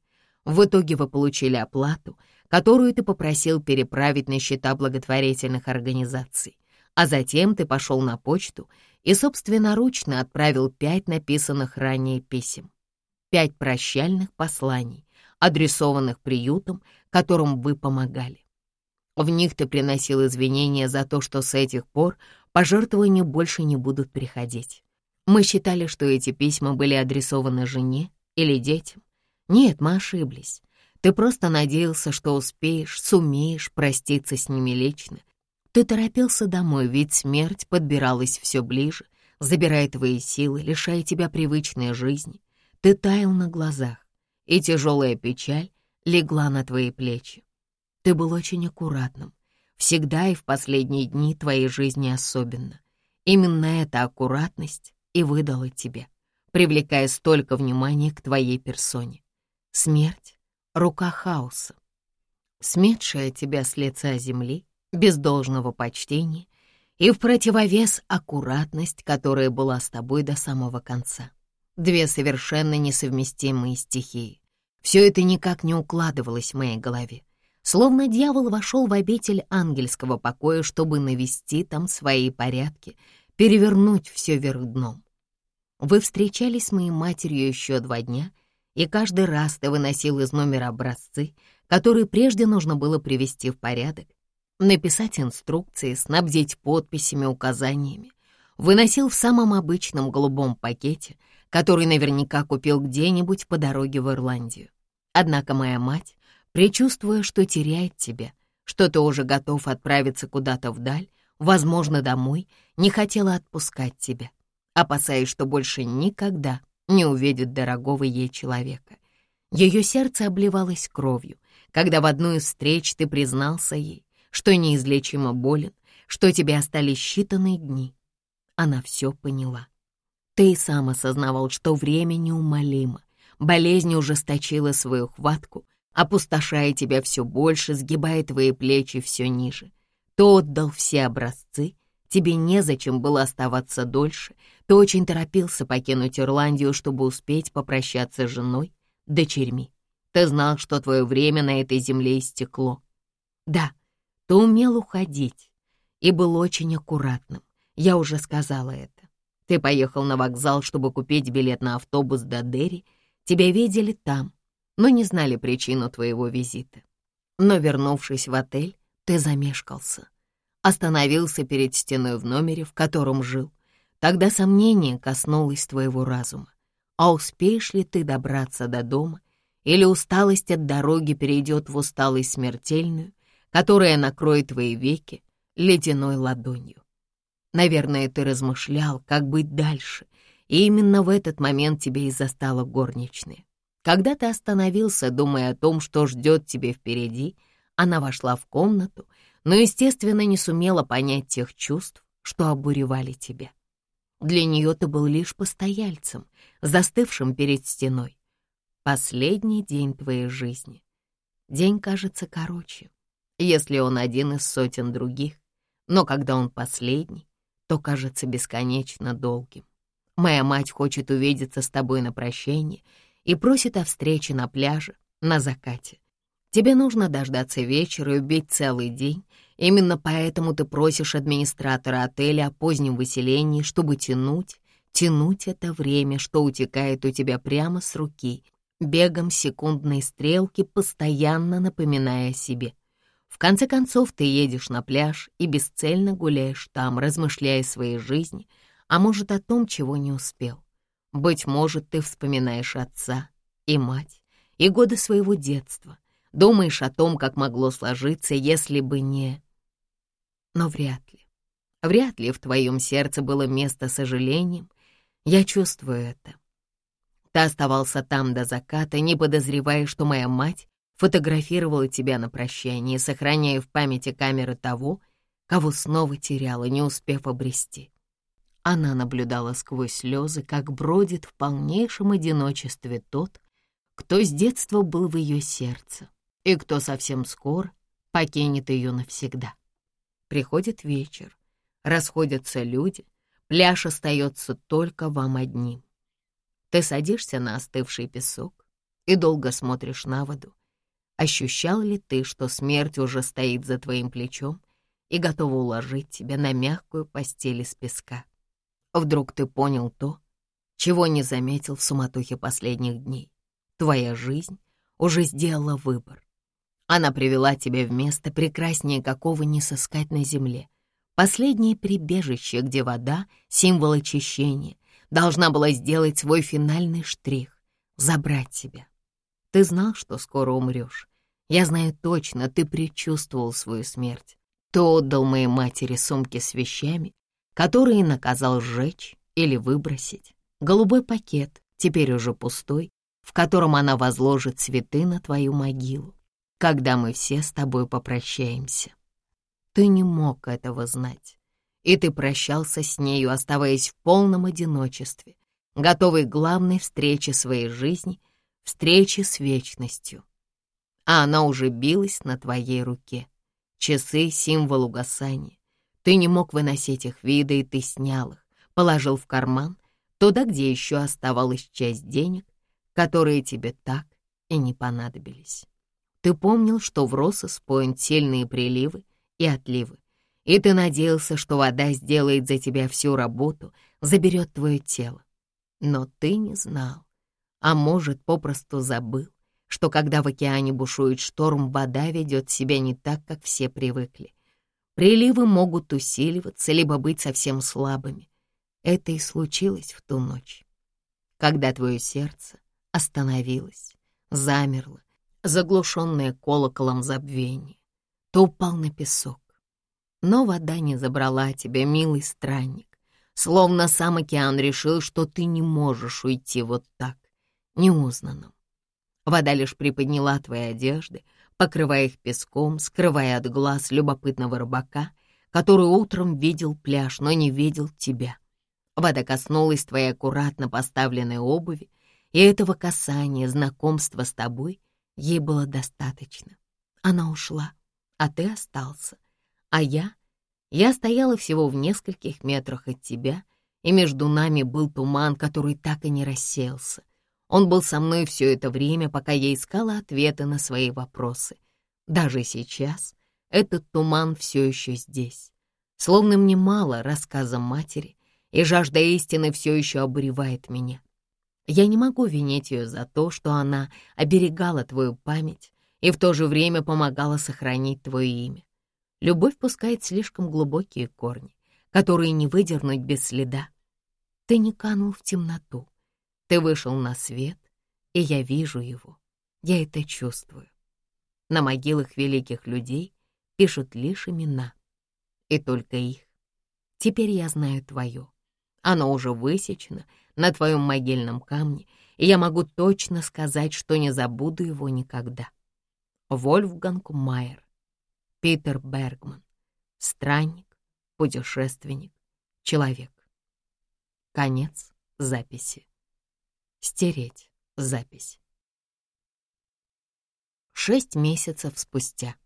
В итоге вы получили оплату, которую ты попросил переправить на счета благотворительных организаций. А затем ты пошел на почту и собственноручно отправил пять написанных ранее писем. Пять прощальных посланий, адресованных приютам, которым вы помогали. В них ты приносил извинения за то, что с этих пор пожертвования больше не будут приходить. Мы считали, что эти письма были адресованы жене или детям. Нет, мы ошиблись. Ты просто надеялся, что успеешь, сумеешь проститься с ними лично. Ты торопился домой, ведь смерть подбиралась все ближе, забирая твои силы, лишая тебя привычной жизни. Ты таял на глазах, и тяжелая печаль легла на твои плечи. Ты был очень аккуратным, всегда и в последние дни твоей жизни особенно. Именно эта аккуратность и выдала тебе, привлекая столько внимания к твоей персоне. Смерть рука хаоса, сметшая тебя с лица земли без должного почтения и в противовес аккуратность, которая была с тобой до самого конца. Две совершенно несовместимые стихии. Все это никак не укладывалось в моей голове. Словно дьявол вошел в обитель ангельского покоя, чтобы навести там свои порядки, перевернуть все вверх дном. Вы встречались с моей матерью еще два дня — и каждый раз ты выносил из номера образцы, которые прежде нужно было привести в порядок, написать инструкции, снабдить подписями, указаниями. Выносил в самом обычном голубом пакете, который наверняка купил где-нибудь по дороге в Ирландию. Однако моя мать, предчувствуя, что теряет тебя, что ты уже готов отправиться куда-то вдаль, возможно, домой, не хотела отпускать тебя, опасаясь, что больше никогда не увидит дорогого ей человека. Ее сердце обливалось кровью, когда в одну из встреч ты признался ей, что неизлечимо болен, что тебе остались считанные дни. Она все поняла. Ты и сам осознавал, что время неумолимо. Болезнь ужесточила свою хватку, опустошая тебя все больше, сгибая твои плечи все ниже. Ты отдал все образцы, тебе незачем было оставаться дольше, ты очень торопился покинуть Ирландию, чтобы успеть попрощаться с женой, дочерьми. Ты знал, что твое время на этой земле истекло. Да, ты умел уходить и был очень аккуратным. Я уже сказала это. Ты поехал на вокзал, чтобы купить билет на автобус до Дерри. Тебя видели там, но не знали причину твоего визита. Но, вернувшись в отель, ты замешкался. Остановился перед стеной в номере, в котором жил, Тогда сомнение коснулось твоего разума. А успеешь ли ты добраться до дома, или усталость от дороги перейдет в усталость смертельную, которая накроет твои веки ледяной ладонью? Наверное, ты размышлял, как быть дальше, и именно в этот момент тебе и застала горничная. Когда ты остановился, думая о том, что ждет тебе впереди, она вошла в комнату, но, естественно, не сумела понять тех чувств, что обуревали тебя. Для нее ты был лишь постояльцем, застывшим перед стеной. Последний день твоей жизни. День кажется короче, если он один из сотен других, но когда он последний, то кажется бесконечно долгим. Моя мать хочет увидеться с тобой на прощение и просит о встрече на пляже на закате. Тебе нужно дождаться вечера и убить целый день, Именно поэтому ты просишь администратора отеля о позднем выселении, чтобы тянуть, тянуть это время, что утекает у тебя прямо с руки, бегом секундной стрелки, постоянно напоминая о себе. В конце концов, ты едешь на пляж и бесцельно гуляешь там, размышляя о своей жизни, а может, о том, чего не успел. Быть может, ты вспоминаешь отца и мать, и годы своего детства, думаешь о том, как могло сложиться, если бы не но вряд ли. Вряд ли в твоем сердце было место сожалением. Я чувствую это. Ты оставался там до заката, не подозревая, что моя мать фотографировала тебя на прощание, сохраняя в памяти камеры того, кого снова теряла, не успев обрести. Она наблюдала сквозь слезы, как бродит в полнейшем одиночестве тот, кто с детства был в ее сердце и кто совсем скоро покинет ее навсегда. Приходит вечер, расходятся люди, пляж остается только вам одним. Ты садишься на остывший песок и долго смотришь на воду. Ощущал ли ты, что смерть уже стоит за твоим плечом и готова уложить тебя на мягкую постель из песка? Вдруг ты понял то, чего не заметил в суматохе последних дней. Твоя жизнь уже сделала выбор. Она привела тебя в место прекраснее какого не сыскать на земле. Последнее прибежище, где вода, символ очищения, должна была сделать свой финальный штрих — забрать тебя. Ты знал, что скоро умрешь. Я знаю точно, ты предчувствовал свою смерть. Ты отдал моей матери сумки с вещами, которые наказал сжечь или выбросить. Голубой пакет, теперь уже пустой, в котором она возложит цветы на твою могилу, когда мы все с тобой попрощаемся. Ты не мог этого знать, и ты прощался с нею, оставаясь в полном одиночестве, готовый к главной встрече своей жизни, встрече с вечностью. А она уже билась на твоей руке. Часы — символ угасания. Ты не мог выносить их вида, и ты снял их, положил в карман, туда, где еще оставалась часть денег, которые тебе так и не понадобились. Ты помнил, что в Россос-Пойнт сильные приливы и отливы, и ты надеялся, что вода сделает за тебя всю работу, заберет твое тело. Но ты не знал, а может, попросту забыл, что когда в океане бушует шторм, вода ведет себя не так, как все привыкли, Приливы могут усиливаться, либо быть совсем слабыми. Это и случилось в ту ночь, когда твое сердце остановилось, замерло, заглушенное колоколом забвения. Ты упал на песок. Но вода не забрала тебя, милый странник. Словно сам океан решил, что ты не можешь уйти вот так, неузнанным. Вода лишь приподняла твои одежды, покрывая их песком, скрывая от глаз любопытного рыбака, который утром видел пляж, но не видел тебя. Вода коснулась твоей аккуратно поставленной обуви, и этого касания, знакомства с тобой ей было достаточно. Она ушла, а ты остался. А я? Я стояла всего в нескольких метрах от тебя, и между нами был туман, который так и не рассеялся. Он был со мной все это время, пока я искала ответы на свои вопросы. Даже сейчас этот туман все еще здесь. Словно мне мало рассказа матери, и жажда истины все еще обуревает меня. Я не могу винить ее за то, что она оберегала твою память и в то же время помогала сохранить твое имя. Любовь пускает слишком глубокие корни, которые не выдернуть без следа. Ты не канул в темноту, ты вышел на свет, и я вижу его. Я это чувствую. На могилах великих людей пишут лишь имена. И только их. Теперь я знаю твое. Оно уже высечено на твоем могильном камне, и я могу точно сказать, что не забуду его никогда. Вольфганг Майер, Питер Бергман, странник, путешественник, человек. Конец записи. Стереть запись. Шесть месяцев спустя.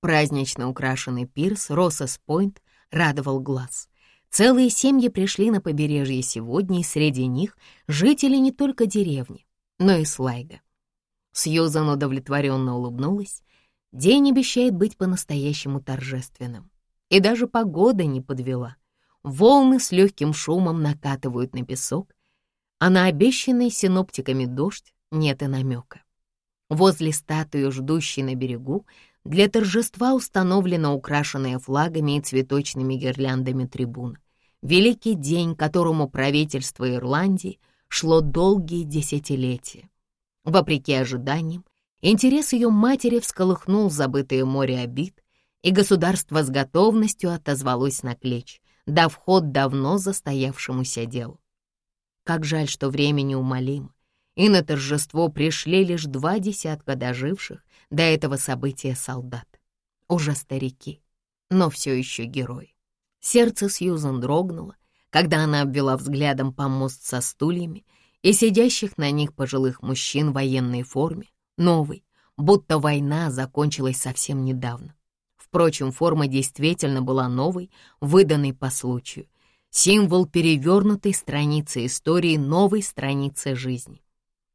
Празднично украшенный пирс Россос-Пойнт радовал глаз. Целые семьи пришли на побережье сегодня, и среди них жители не только деревни, но и Слайга. Сьюзан удовлетворенно улыбнулась. День обещает быть по-настоящему торжественным. И даже погода не подвела. Волны с легким шумом накатывают на песок, а на обещанный синоптиками дождь нет и намека. Возле статуи, ждущей на берегу, для торжества установлена украшенная флагами и цветочными гирляндами трибуна. Великий день, которому правительство Ирландии шло долгие десятилетия. Вопреки ожиданиям, интерес ее матери всколыхнул забытое море обид, и государство с готовностью отозвалось на клич, дав ход давно застоявшемуся делу. Как жаль, что время неумолимо, и на торжество пришли лишь два десятка доживших до этого события солдат. Уже старики, но все еще герои. Сердце Сьюзан дрогнуло, когда она обвела взглядом помост со стульями и сидящих на них пожилых мужчин в военной форме, новой, будто война закончилась совсем недавно. Впрочем, форма действительно была новой, выданной по случаю, символ перевернутой страницы истории новой страницы жизни.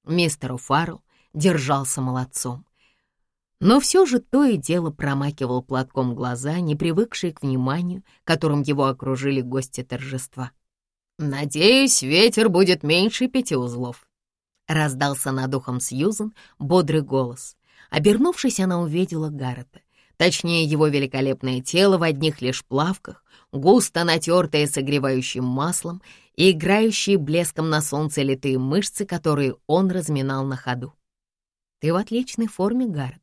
Мистер Фаррелл держался молодцом. Но все же то и дело промакивал платком глаза, не привыкшие к вниманию, которым его окружили гости торжества. «Надеюсь, ветер будет меньше пяти узлов», — раздался над ухом Сьюзен бодрый голос. Обернувшись, она увидела Гаррета, точнее его великолепное тело в одних лишь плавках, густо натертое согревающим маслом и играющие блеском на солнце литые мышцы, которые он разминал на ходу. «Ты в отличной форме, Гаррет», —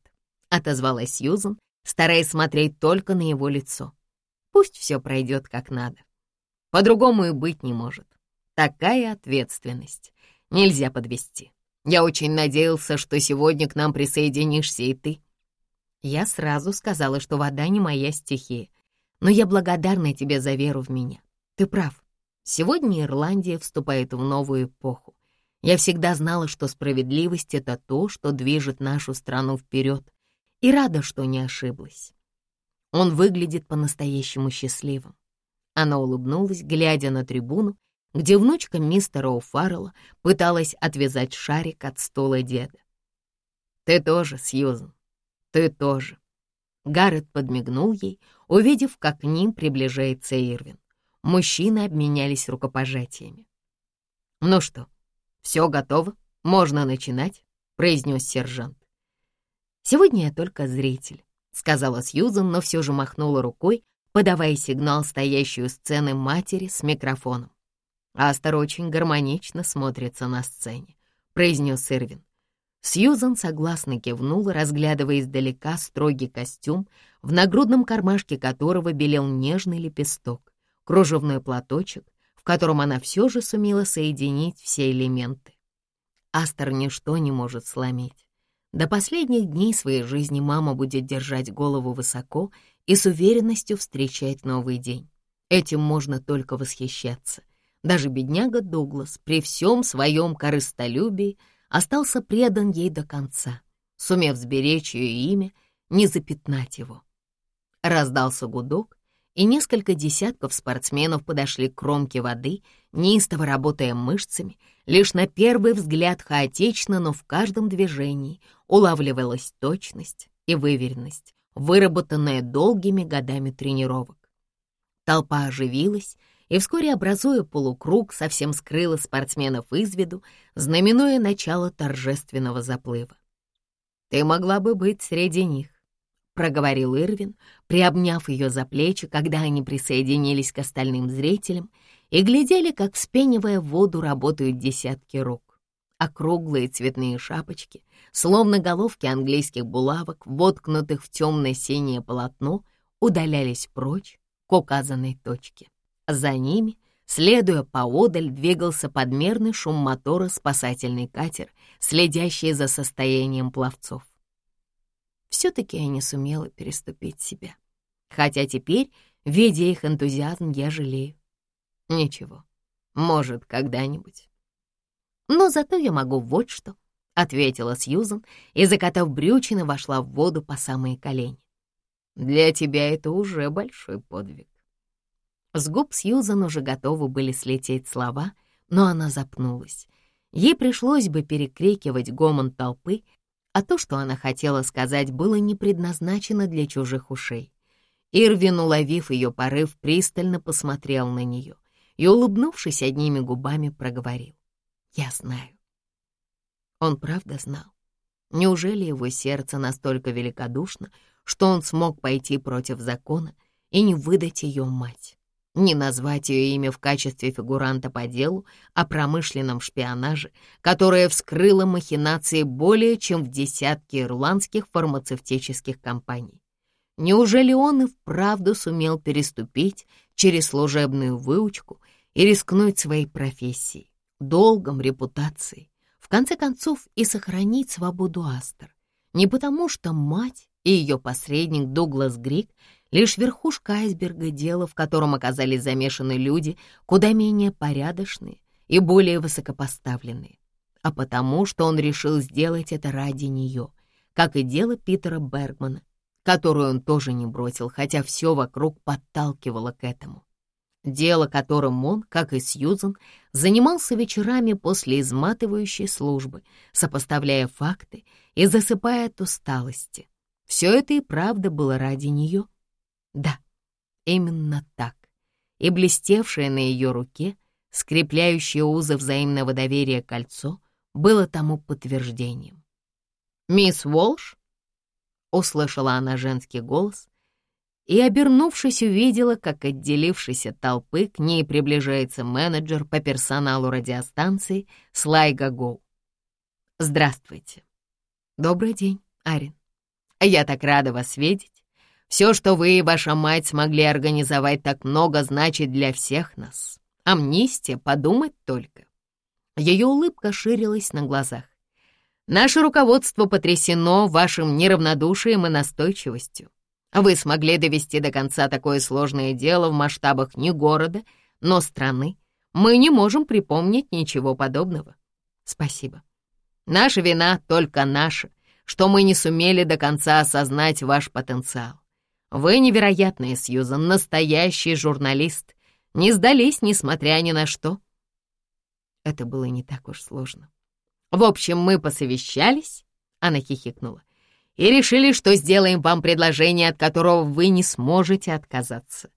отозвалась Сьюзан, стараясь смотреть только на его лицо. «Пусть все пройдет как надо. По-другому и быть не может. Такая ответственность. Нельзя подвести. Я очень надеялся, что сегодня к нам присоединишься и ты. Я сразу сказала, что вода не моя стихия, но я благодарна тебе за веру в меня. Ты прав. Сегодня Ирландия вступает в новую эпоху. Я всегда знала, что справедливость — это то, что движет нашу страну вперед, и рада, что не ошиблась. Он выглядит по-настоящему счастливым. Она улыбнулась, глядя на трибуну, где внучка мистера О'Фаррелла пыталась отвязать шарик от стола деда. «Ты тоже, Сьюзен, «Ты тоже». Гаррет подмигнул ей, увидев, как к ним приближается Ирвин. Мужчины обменялись рукопожатиями. «Ну что, все готово? Можно начинать?» — произнес сержант. «Сегодня я только зритель», — сказала Сьюзан, но все же махнула рукой, подавая сигнал стоящей у сцены матери с микрофоном. «Астер очень гармонично смотрится на сцене», — произнес Ирвин. Сьюзан согласно кивнула, разглядывая издалека строгий костюм, в нагрудном кармашке которого белел нежный лепесток, кружевной платочек, в котором она все же сумела соединить все элементы. Астер ничто не может сломить. До последних дней своей жизни мама будет держать голову высоко и с уверенностью встречать новый день. Этим можно только восхищаться. Даже бедняга Дуглас при всем своем корыстолюбии остался предан ей до конца, сумев сберечь ее имя, не запятнать его. Раздался гудок, и несколько десятков спортсменов подошли к кромке воды, неистово работая мышцами, лишь на первый взгляд хаотично, но в каждом движении улавливалась точность и выверенность, выработанная долгими годами тренировок. Толпа оживилась, и вскоре, образуя полукруг, совсем скрыла спортсменов из виду, знаменуя начало торжественного заплыва. «Ты могла бы быть среди них», — проговорил Ирвин, приобняв ее за плечи, когда они присоединились к остальным зрителям и глядели, как, вспенивая воду, работают десятки рук. Округлые цветные шапочки, словно головки английских булавок, воткнутых в темное синее полотно, удалялись прочь к указанной точке. За ними, следуя поодаль, двигался подмерный шум мотора спасательный катер, следящий за состоянием пловцов. Все-таки я не сумела переступить себя. Хотя теперь, видя их энтузиазм, я жалею. Ничего, может, когда-нибудь. Но зато я могу вот что, — ответила Сьюзан и, закатав брючины, вошла в воду по самые колени. Для тебя это уже большой подвиг. С губ Сьюзан уже готовы были слететь слова, но она запнулась. Ей пришлось бы перекрикивать гомон толпы, а то, что она хотела сказать, было не предназначено для чужих ушей. Ирвин, уловив ее порыв, пристально посмотрел на нее и, улыбнувшись одними губами, проговорил. «Я знаю». Он правда знал. Неужели его сердце настолько великодушно, что он смог пойти против закона и не выдать ее мать? не назвать ее имя в качестве фигуранта по делу о промышленном шпионаже, которое вскрыло махинации более чем в десятке ирландских фармацевтических компаний. Неужели он и вправду сумел переступить через служебную выучку и рискнуть своей профессией, долгом, репутацией, в конце концов и сохранить свободу Астер. Не потому, что мать и ее посредник Дуглас Грик лишь верхушка айсберга дела, в котором оказались замешаны люди куда менее порядочные и более высокопоставленные, а потому, что он решил сделать это ради нее, как и дело Питера Бергмана, которую он тоже не бросил, хотя все вокруг подталкивало к этому. Дело, которым он, как и Сьюзан, занимался вечерами после изматывающей службы, сопоставляя факты и засыпая от усталости. Все это и правда было ради нее. Да, именно так. И блестевшее на ее руке, скрепляющее узы взаимного доверия кольцо, было тому подтверждением. «Мисс Волш?» — услышала она женский голос, и, обернувшись, увидела, как отделившись от толпы к ней приближается менеджер по персоналу радиостанции Слайга Гоу. «Здравствуйте». «Добрый день, Арин. Я так рада вас видеть. Все, что вы и ваша мать смогли организовать так много, значит для всех нас. Амнистия, подумать только». Ее улыбка ширилась на глазах. «Наше руководство потрясено вашим неравнодушием и настойчивостью. Вы смогли довести до конца такое сложное дело в масштабах не города, но страны. Мы не можем припомнить ничего подобного. Спасибо. Наша вина только наша, что мы не сумели до конца осознать ваш потенциал. Вы невероятная, Сьюзан, настоящий журналист. Не сдались, несмотря ни на что. Это было не так уж сложно. В общем, мы посовещались, она хихикнула, и решили, что сделаем вам предложение, от которого вы не сможете отказаться.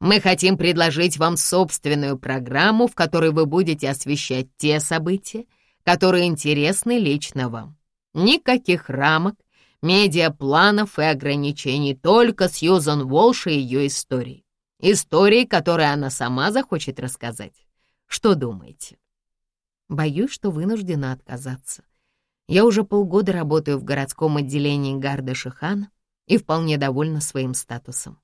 Мы хотим предложить вам собственную программу, в которой вы будете освещать те события, которые интересны лично вам. Никаких рамок, медиапланов и ограничений, только Сьюзан Волш и ее истории. Истории, которые она сама захочет рассказать. Что думаете? Боюсь, что вынуждена отказаться. Я уже полгода работаю в городском отделении Гарда Шихана и вполне довольна своим статусом.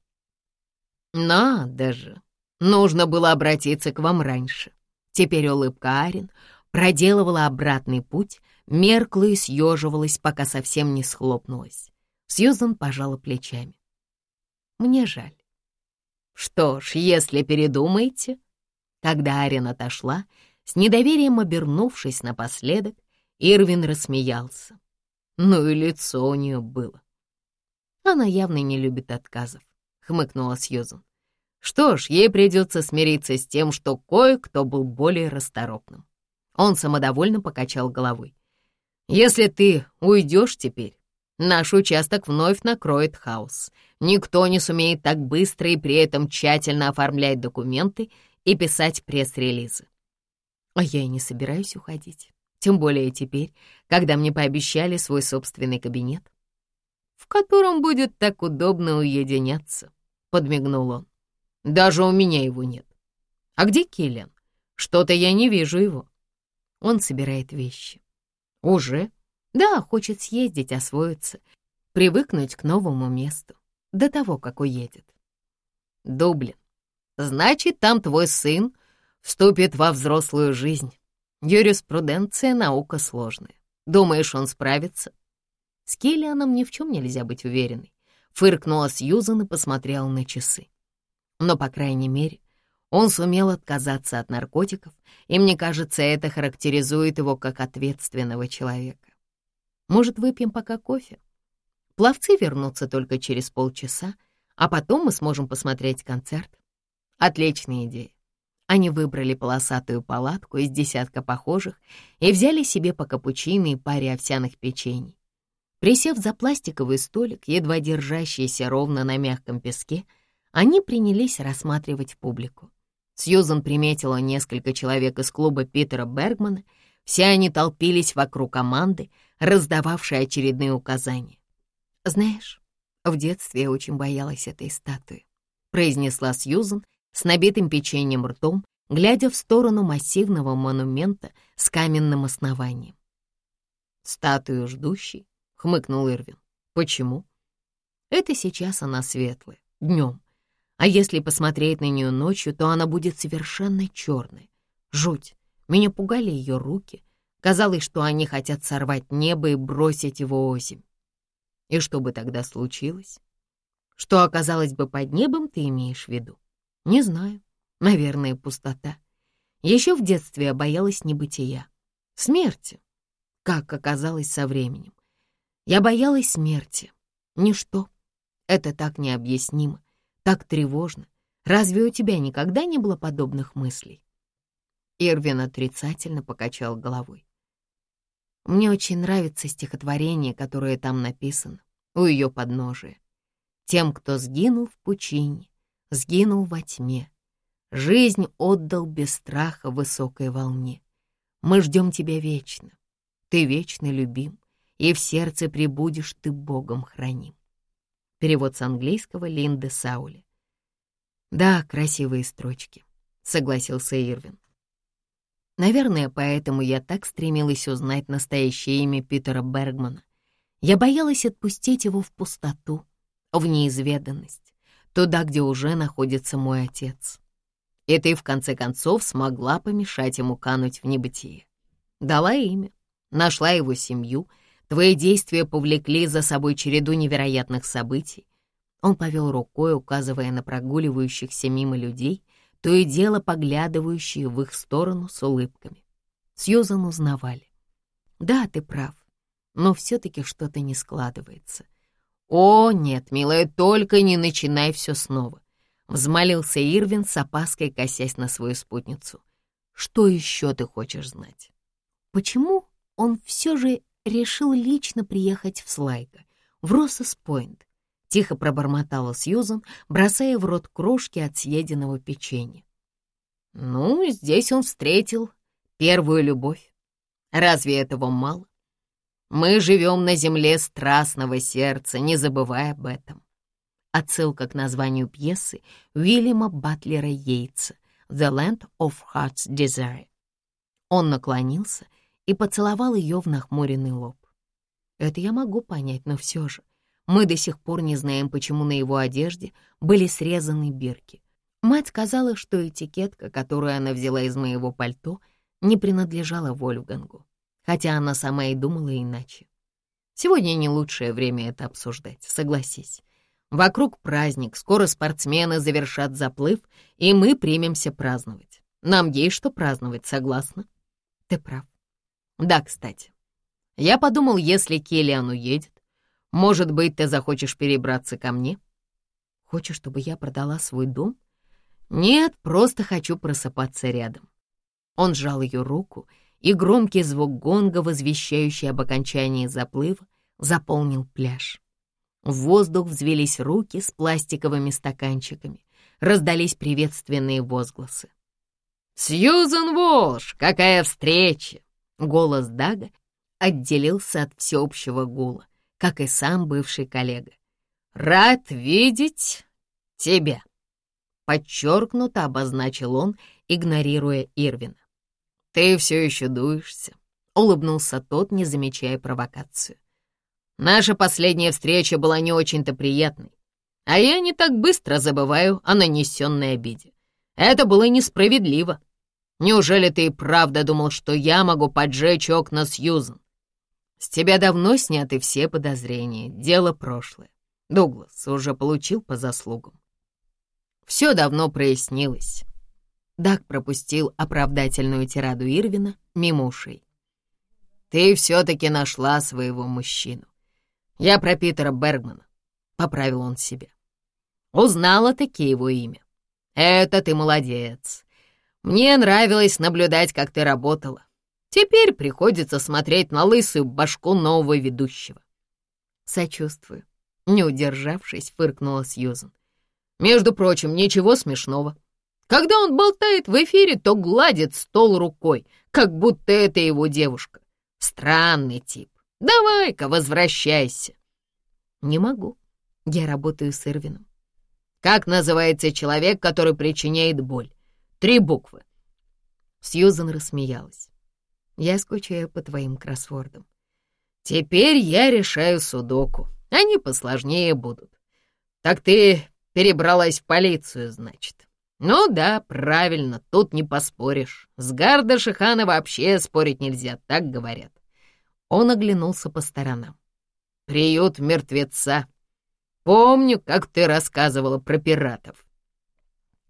Надо же, нужно было обратиться к вам раньше. Теперь улыбка Арин проделывала обратный путь, меркла и съеживалась, пока совсем не схлопнулась. Сьюзан пожала плечами. Мне жаль. Что ж, если передумаете... Тогда Арин отошла, с недоверием обернувшись напоследок, Ирвин рассмеялся. Ну и лицо у нее было. Она явно не любит отказов, хмыкнула Сьюзан. Что ж, ей придется смириться с тем, что кое-кто был более расторопным. Он самодовольно покачал головой. «Если ты уйдешь теперь, наш участок вновь накроет хаос. Никто не сумеет так быстро и при этом тщательно оформлять документы и писать пресс-релизы. А я и не собираюсь уходить. Тем более теперь, когда мне пообещали свой собственный кабинет, в котором будет так удобно уединяться, — подмигнул он. Даже у меня его нет. А где Киллиан? Что-то я не вижу его. Он собирает вещи. Уже? Да, хочет съездить, освоиться, привыкнуть к новому месту, до того, как уедет. Дублин. Значит, там твой сын вступит во взрослую жизнь. Юриспруденция — наука сложная. Думаешь, он справится? С Келлианом ни в чем нельзя быть уверенной. Фыркнула Сьюзан и посмотрела на часы. Но, по крайней мере, он сумел отказаться от наркотиков, и мне кажется, это характеризует его как ответственного человека. Может, выпьем пока кофе? Пловцы вернутся только через полчаса, а потом мы сможем посмотреть концерт. Отличная идея. Они выбрали полосатую палатку из десятка похожих и взяли себе по капучино и паре овсяных печений. Присев за пластиковый столик, едва держащийся ровно на мягком песке, они принялись рассматривать публику. Сьюзан приметила несколько человек из клуба Питера Бергмана. Все они толпились вокруг команды, раздававшей очередные указания. «Знаешь, в детстве я очень боялась этой статуи», — произнесла Сьюзан, с набитым печеньем ртом, глядя в сторону массивного монумента с каменным основанием. «Статую ждущей?» — хмыкнул Ирвин. «Почему?» «Это сейчас она светлая, днем. А если посмотреть на нее ночью, то она будет совершенно черной. Жуть. Меня пугали ее руки, Казалось, что они хотят сорвать небо и бросить его озимь. И что бы тогда случилось? Что оказалось бы под небом, ты имеешь в виду? Не знаю. Наверное, пустота. Еще в детстве я боялась небытия. Смерти, как оказалось со временем. Я боялась смерти. Ничто. Это так необъяснимо, так тревожно. Разве у тебя никогда не было подобных мыслей? Ирвин отрицательно покачал головой. Мне очень нравится стихотворение, которое там написано, у ее подножия. Тем, кто сгинул в пучине, сгинул во тьме. Жизнь отдал без страха высокой волне. Мы ждем тебя вечно. Ты вечно любим, и в сердце прибудешь ты Богом храним. Перевод с английского Линды Саули. «Да, красивые строчки», — согласился Ирвин. Наверное, поэтому я так стремилась узнать настоящее имя Питера Бергмана. Я боялась отпустить его в пустоту, в неизведанность, туда, где уже находится мой отец. И ты, в конце концов, смогла помешать ему кануть в небытие. Дала имя, нашла его семью — Твои действия повлекли за собой череду невероятных событий. Он повел рукой, указывая на прогуливающихся мимо людей, то и дело поглядывающие в их сторону с улыбками. Сьюзан узнавали. Да, ты прав, но все-таки что-то не складывается. О, нет, милая, только не начинай все снова. Взмолился Ирвин с опаской, косясь на свою спутницу. Что еще ты хочешь знать? Почему он все же решил лично приехать в Слайго, в Россос-Пойнт. Тихо пробормотала Сьюзан, бросая в рот крошки от съеденного печенья. Ну, здесь он встретил первую любовь. Разве этого мало? Мы живем на земле страстного сердца, не забывая об этом. Отсылка к названию пьесы Уильяма Батлера Йейтса «The Land of Heart's Desire». Он наклонился и поцеловал ее в нахмуренный лоб. Это я могу понять, но все же. Мы до сих пор не знаем, почему на его одежде были срезаны бирки. Мать сказала, что этикетка, которую она взяла из моего пальто, не принадлежала Вольфгангу, хотя она сама и думала иначе. Сегодня не лучшее время это обсуждать, согласись. Вокруг праздник, скоро спортсмены завершат заплыв, и мы примемся праздновать. Нам есть что праздновать, согласна? Ты прав. Да, кстати. Я подумал, если Келлиан уедет, может быть, ты захочешь перебраться ко мне? Хочешь, чтобы я продала свой дом? Нет, просто хочу просыпаться рядом. Он сжал ее руку, и громкий звук гонга, возвещающий об окончании заплыва, заполнил пляж. В воздух взвелись руки с пластиковыми стаканчиками, раздались приветственные возгласы. «Сьюзен Волш, какая встреча! Голос Дага отделился от всеобщего гула, как и сам бывший коллега. «Рад видеть тебя!» Подчеркнуто обозначил он, игнорируя Ирвина. «Ты все еще дуешься», — улыбнулся тот, не замечая провокацию. «Наша последняя встреча была не очень-то приятной, а я не так быстро забываю о нанесенной обиде. Это было несправедливо. Неужели ты и правда думал, что я могу поджечь окна Сьюзан? С тебя давно сняты все подозрения, дело прошлое. Дуглас уже получил по заслугам. Все давно прояснилось. Даг пропустил оправдательную тираду Ирвина мимо ушей. «Ты все-таки нашла своего мужчину. Я про Питера Бергмана», — поправил он себя. «Узнала-таки его имя. Это ты молодец. Мне нравилось наблюдать, как ты работала. Теперь приходится смотреть на лысую башку нового ведущего. Сочувствую. Не удержавшись, фыркнула Сьюзан. Между прочим, ничего смешного. Когда он болтает в эфире, то гладит стол рукой, как будто это его девушка. Странный тип. Давай-ка возвращайся. Не могу. Я работаю с Ирвином. Как называется человек, который причиняет боль? Три буквы. Сьюзан рассмеялась. Я скучаю по твоим кроссвордам. Теперь я решаю судоку. Они посложнее будут. Так ты перебралась в полицию, значит. «Ну да, правильно, тут не поспоришь. С Гарда Шихана вообще спорить нельзя, так говорят». Он оглянулся по сторонам. «Приют мертвеца. Помню, как ты рассказывала про пиратов».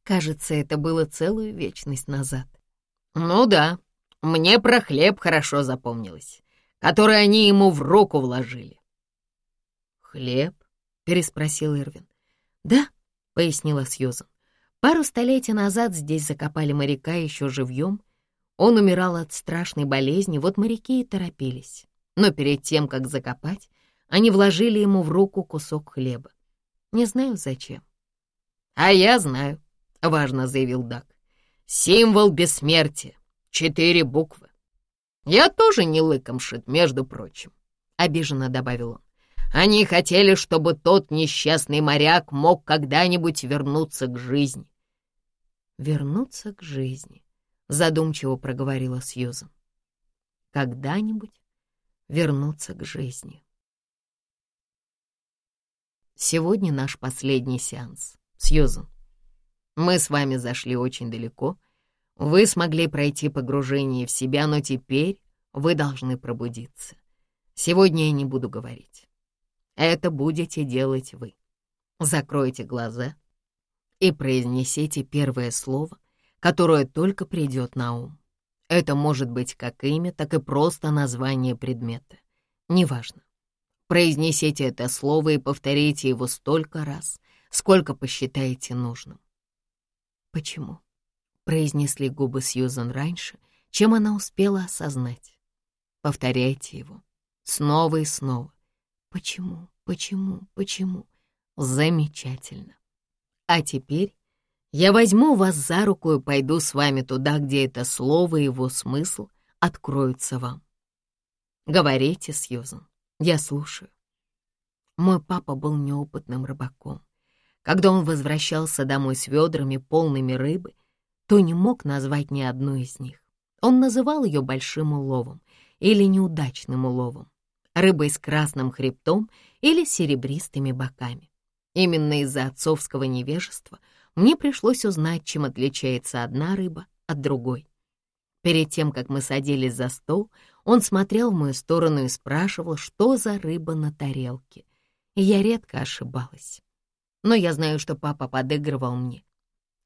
Кажется, это было целую вечность назад. «Ну да, мне про хлеб хорошо запомнилось, который они ему в руку вложили». «Хлеб?» — переспросил Ирвин. «Да», — пояснила Сьюзан. «Пару столетий назад здесь закопали моряка еще живьем. Он умирал от страшной болезни, вот моряки и торопились. Но перед тем, как закопать, они вложили ему в руку кусок хлеба. Не знаю, зачем». «А я знаю», — важно заявил Дак. «Символ бессмертия. Четыре буквы. Я тоже не лыком шит, между прочим», — обиженно добавил он. Они хотели, чтобы тот несчастный моряк мог когда-нибудь вернуться к жизни. «Вернуться к жизни», — задумчиво проговорила Сьюзан. «Когда-нибудь вернуться к жизни». Сегодня наш последний сеанс. Сьюзан, мы с вами зашли очень далеко. Вы смогли пройти погружение в себя, но теперь вы должны пробудиться. Сегодня я не буду говорить. Это будете делать вы. Закройте глаза и произнесите первое слово, которое только придет на ум. Это может быть как имя, так и просто название предмета. Неважно. Произнесите это слово и повторите его столько раз, сколько посчитаете нужным. Почему? Произнесли губы Сьюзан раньше, чем она успела осознать. Повторяйте его снова и снова, Почему, почему, почему? Замечательно. А теперь я возьму вас за руку и пойду с вами туда, где это слово и его смысл откроются вам. Говорите, Сьюзан, я слушаю. Мой папа был неопытным рыбаком. Когда он возвращался домой с ведрами, полными рыбы, то не мог назвать ни одну из них. Он называл ее большим уловом или неудачным уловом рыбой с красным хребтом или серебристыми боками. Именно из-за отцовского невежества мне пришлось узнать, чем отличается одна рыба от другой. Перед тем, как мы садились за стол, он смотрел в мою сторону и спрашивал, что за рыба на тарелке. И я редко ошибалась. Но я знаю, что папа подыгрывал мне,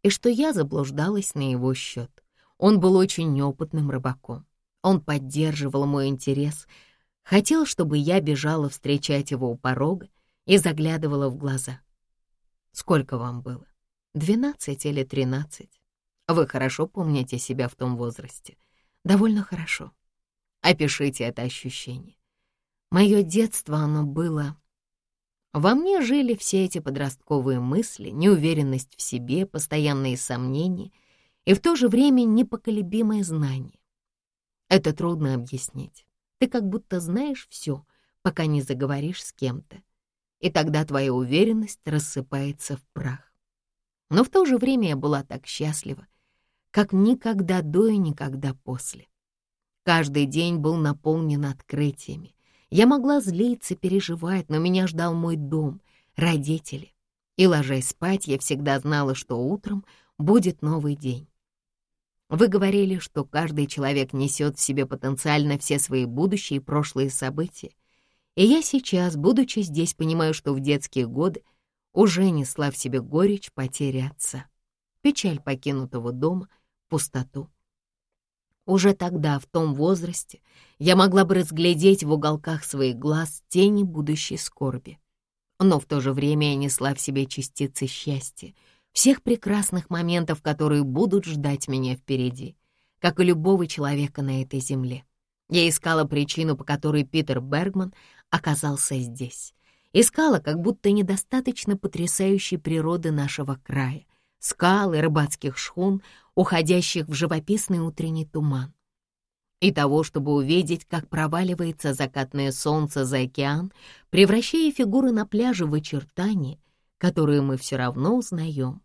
и что я заблуждалась на его счет. Он был очень неопытным рыбаком. Он поддерживал мой интерес — Хотел, чтобы я бежала встречать его у порога и заглядывала в глаза. Сколько вам было? Двенадцать или тринадцать? Вы хорошо помните себя в том возрасте? Довольно хорошо. Опишите это ощущение. Мое детство, оно было... Во мне жили все эти подростковые мысли, неуверенность в себе, постоянные сомнения и в то же время непоколебимое знание. Это трудно объяснить. Ты как будто знаешь все, пока не заговоришь с кем-то. И тогда твоя уверенность рассыпается в прах. Но в то же время я была так счастлива, как никогда до и никогда после. Каждый день был наполнен открытиями. Я могла злиться, переживать, но меня ждал мой дом, родители. И, ложась спать, я всегда знала, что утром будет новый день. Вы говорили, что каждый человек несет в себе потенциально все свои будущие и прошлые события. И я сейчас, будучи здесь, понимаю, что в детские годы уже несла в себе горечь потери отца, печаль покинутого дома, пустоту. Уже тогда, в том возрасте, я могла бы разглядеть в уголках своих глаз тени будущей скорби. Но в то же время я несла в себе частицы счастья — всех прекрасных моментов, которые будут ждать меня впереди, как и любого человека на этой земле. Я искала причину, по которой Питер Бергман оказался здесь. Искала как будто недостаточно потрясающей природы нашего края, скалы, рыбацких шхун, уходящих в живописный утренний туман. И того, чтобы увидеть, как проваливается закатное солнце за океан, превращая фигуры на пляже в очертания, которые мы все равно узнаем.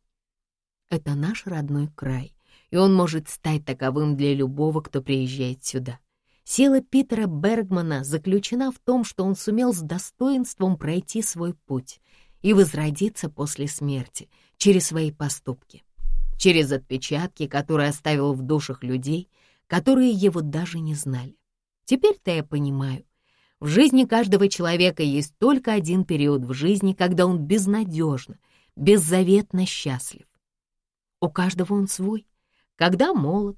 Это наш родной край, и он может стать таковым для любого, кто приезжает сюда. Сила Питера Бергмана заключена в том, что он сумел с достоинством пройти свой путь и возродиться после смерти через свои поступки, через отпечатки, которые оставил в душах людей, которые его даже не знали. Теперь-то я понимаю, в жизни каждого человека есть только один период в жизни, когда он безнадежно, беззаветно счастлив. У каждого он свой, когда молод,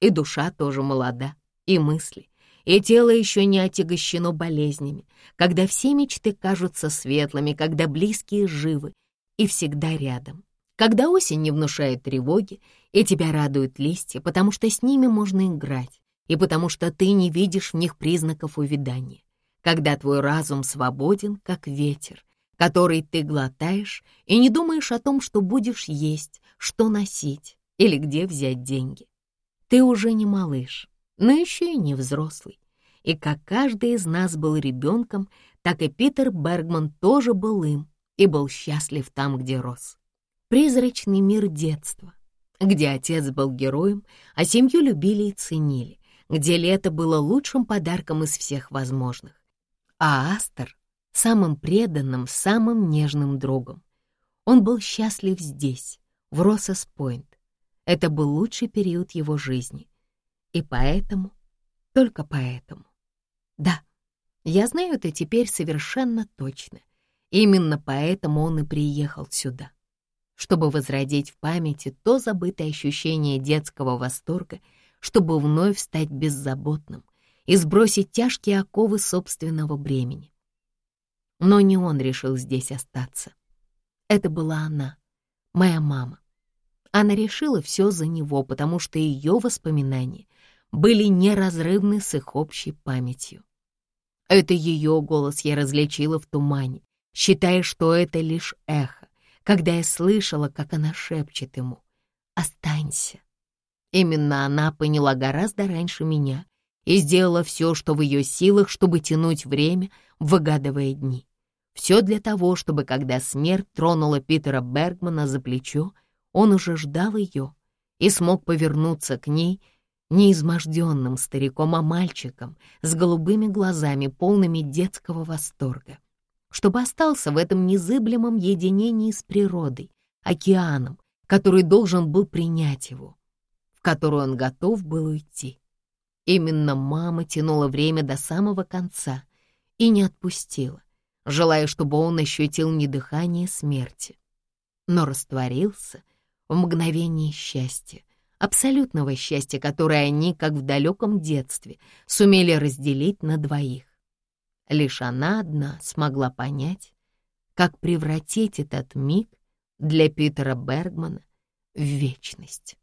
и душа тоже молода, и мысли, и тело еще не отягощено болезнями, когда все мечты кажутся светлыми, когда близкие живы и всегда рядом, когда осень не внушает тревоги, и тебя радуют листья, потому что с ними можно играть, и потому что ты не видишь в них признаков увядания. Когда твой разум свободен, как ветер, который ты глотаешь и не думаешь о том, что будешь есть, что носить или где взять деньги. Ты уже не малыш, но еще и не взрослый. И как каждый из нас был ребенком, так и Питер Бергман тоже был им и был счастлив там, где рос. Призрачный мир детства, где отец был героем, а семью любили и ценили, где лето было лучшим подарком из всех возможных, а Астер — самым преданным, самым нежным другом. Он был счастлив здесь, в Россес-Пойнт. Это был лучший период его жизни. И поэтому, только поэтому. Да, я знаю это теперь совершенно точно. Именно поэтому он и приехал сюда, чтобы возродить в памяти то забытое ощущение детского восторга, чтобы вновь стать беззаботным — и сбросить тяжкие оковы собственного бремени. Но не он решил здесь остаться. Это была она, моя мама. Она решила все за него, потому что ее воспоминания были неразрывны с их общей памятью. Это ее голос я различила в тумане, считая, что это лишь эхо, когда я слышала, как она шепчет ему «Останься». Именно она поняла гораздо раньше меня и сделала все, что в ее силах, чтобы тянуть время, выгадывая дни. Все для того, чтобы, когда смерть тронула Питера Бергмана за плечо, он уже ждал ее и смог повернуться к ней не изможденным стариком, а мальчиком с голубыми глазами, полными детского восторга, чтобы остался в этом незыблемом единении с природой, океаном, который должен был принять его, в который он готов был уйти. Именно мама тянула время до самого конца и не отпустила, желая, чтобы он ощутил не дыхание смерти, но растворился в мгновении счастья, абсолютного счастья, которое они, как в далеком детстве, сумели разделить на двоих. Лишь она одна смогла понять, как превратить этот миг для Питера Бергмана в вечность.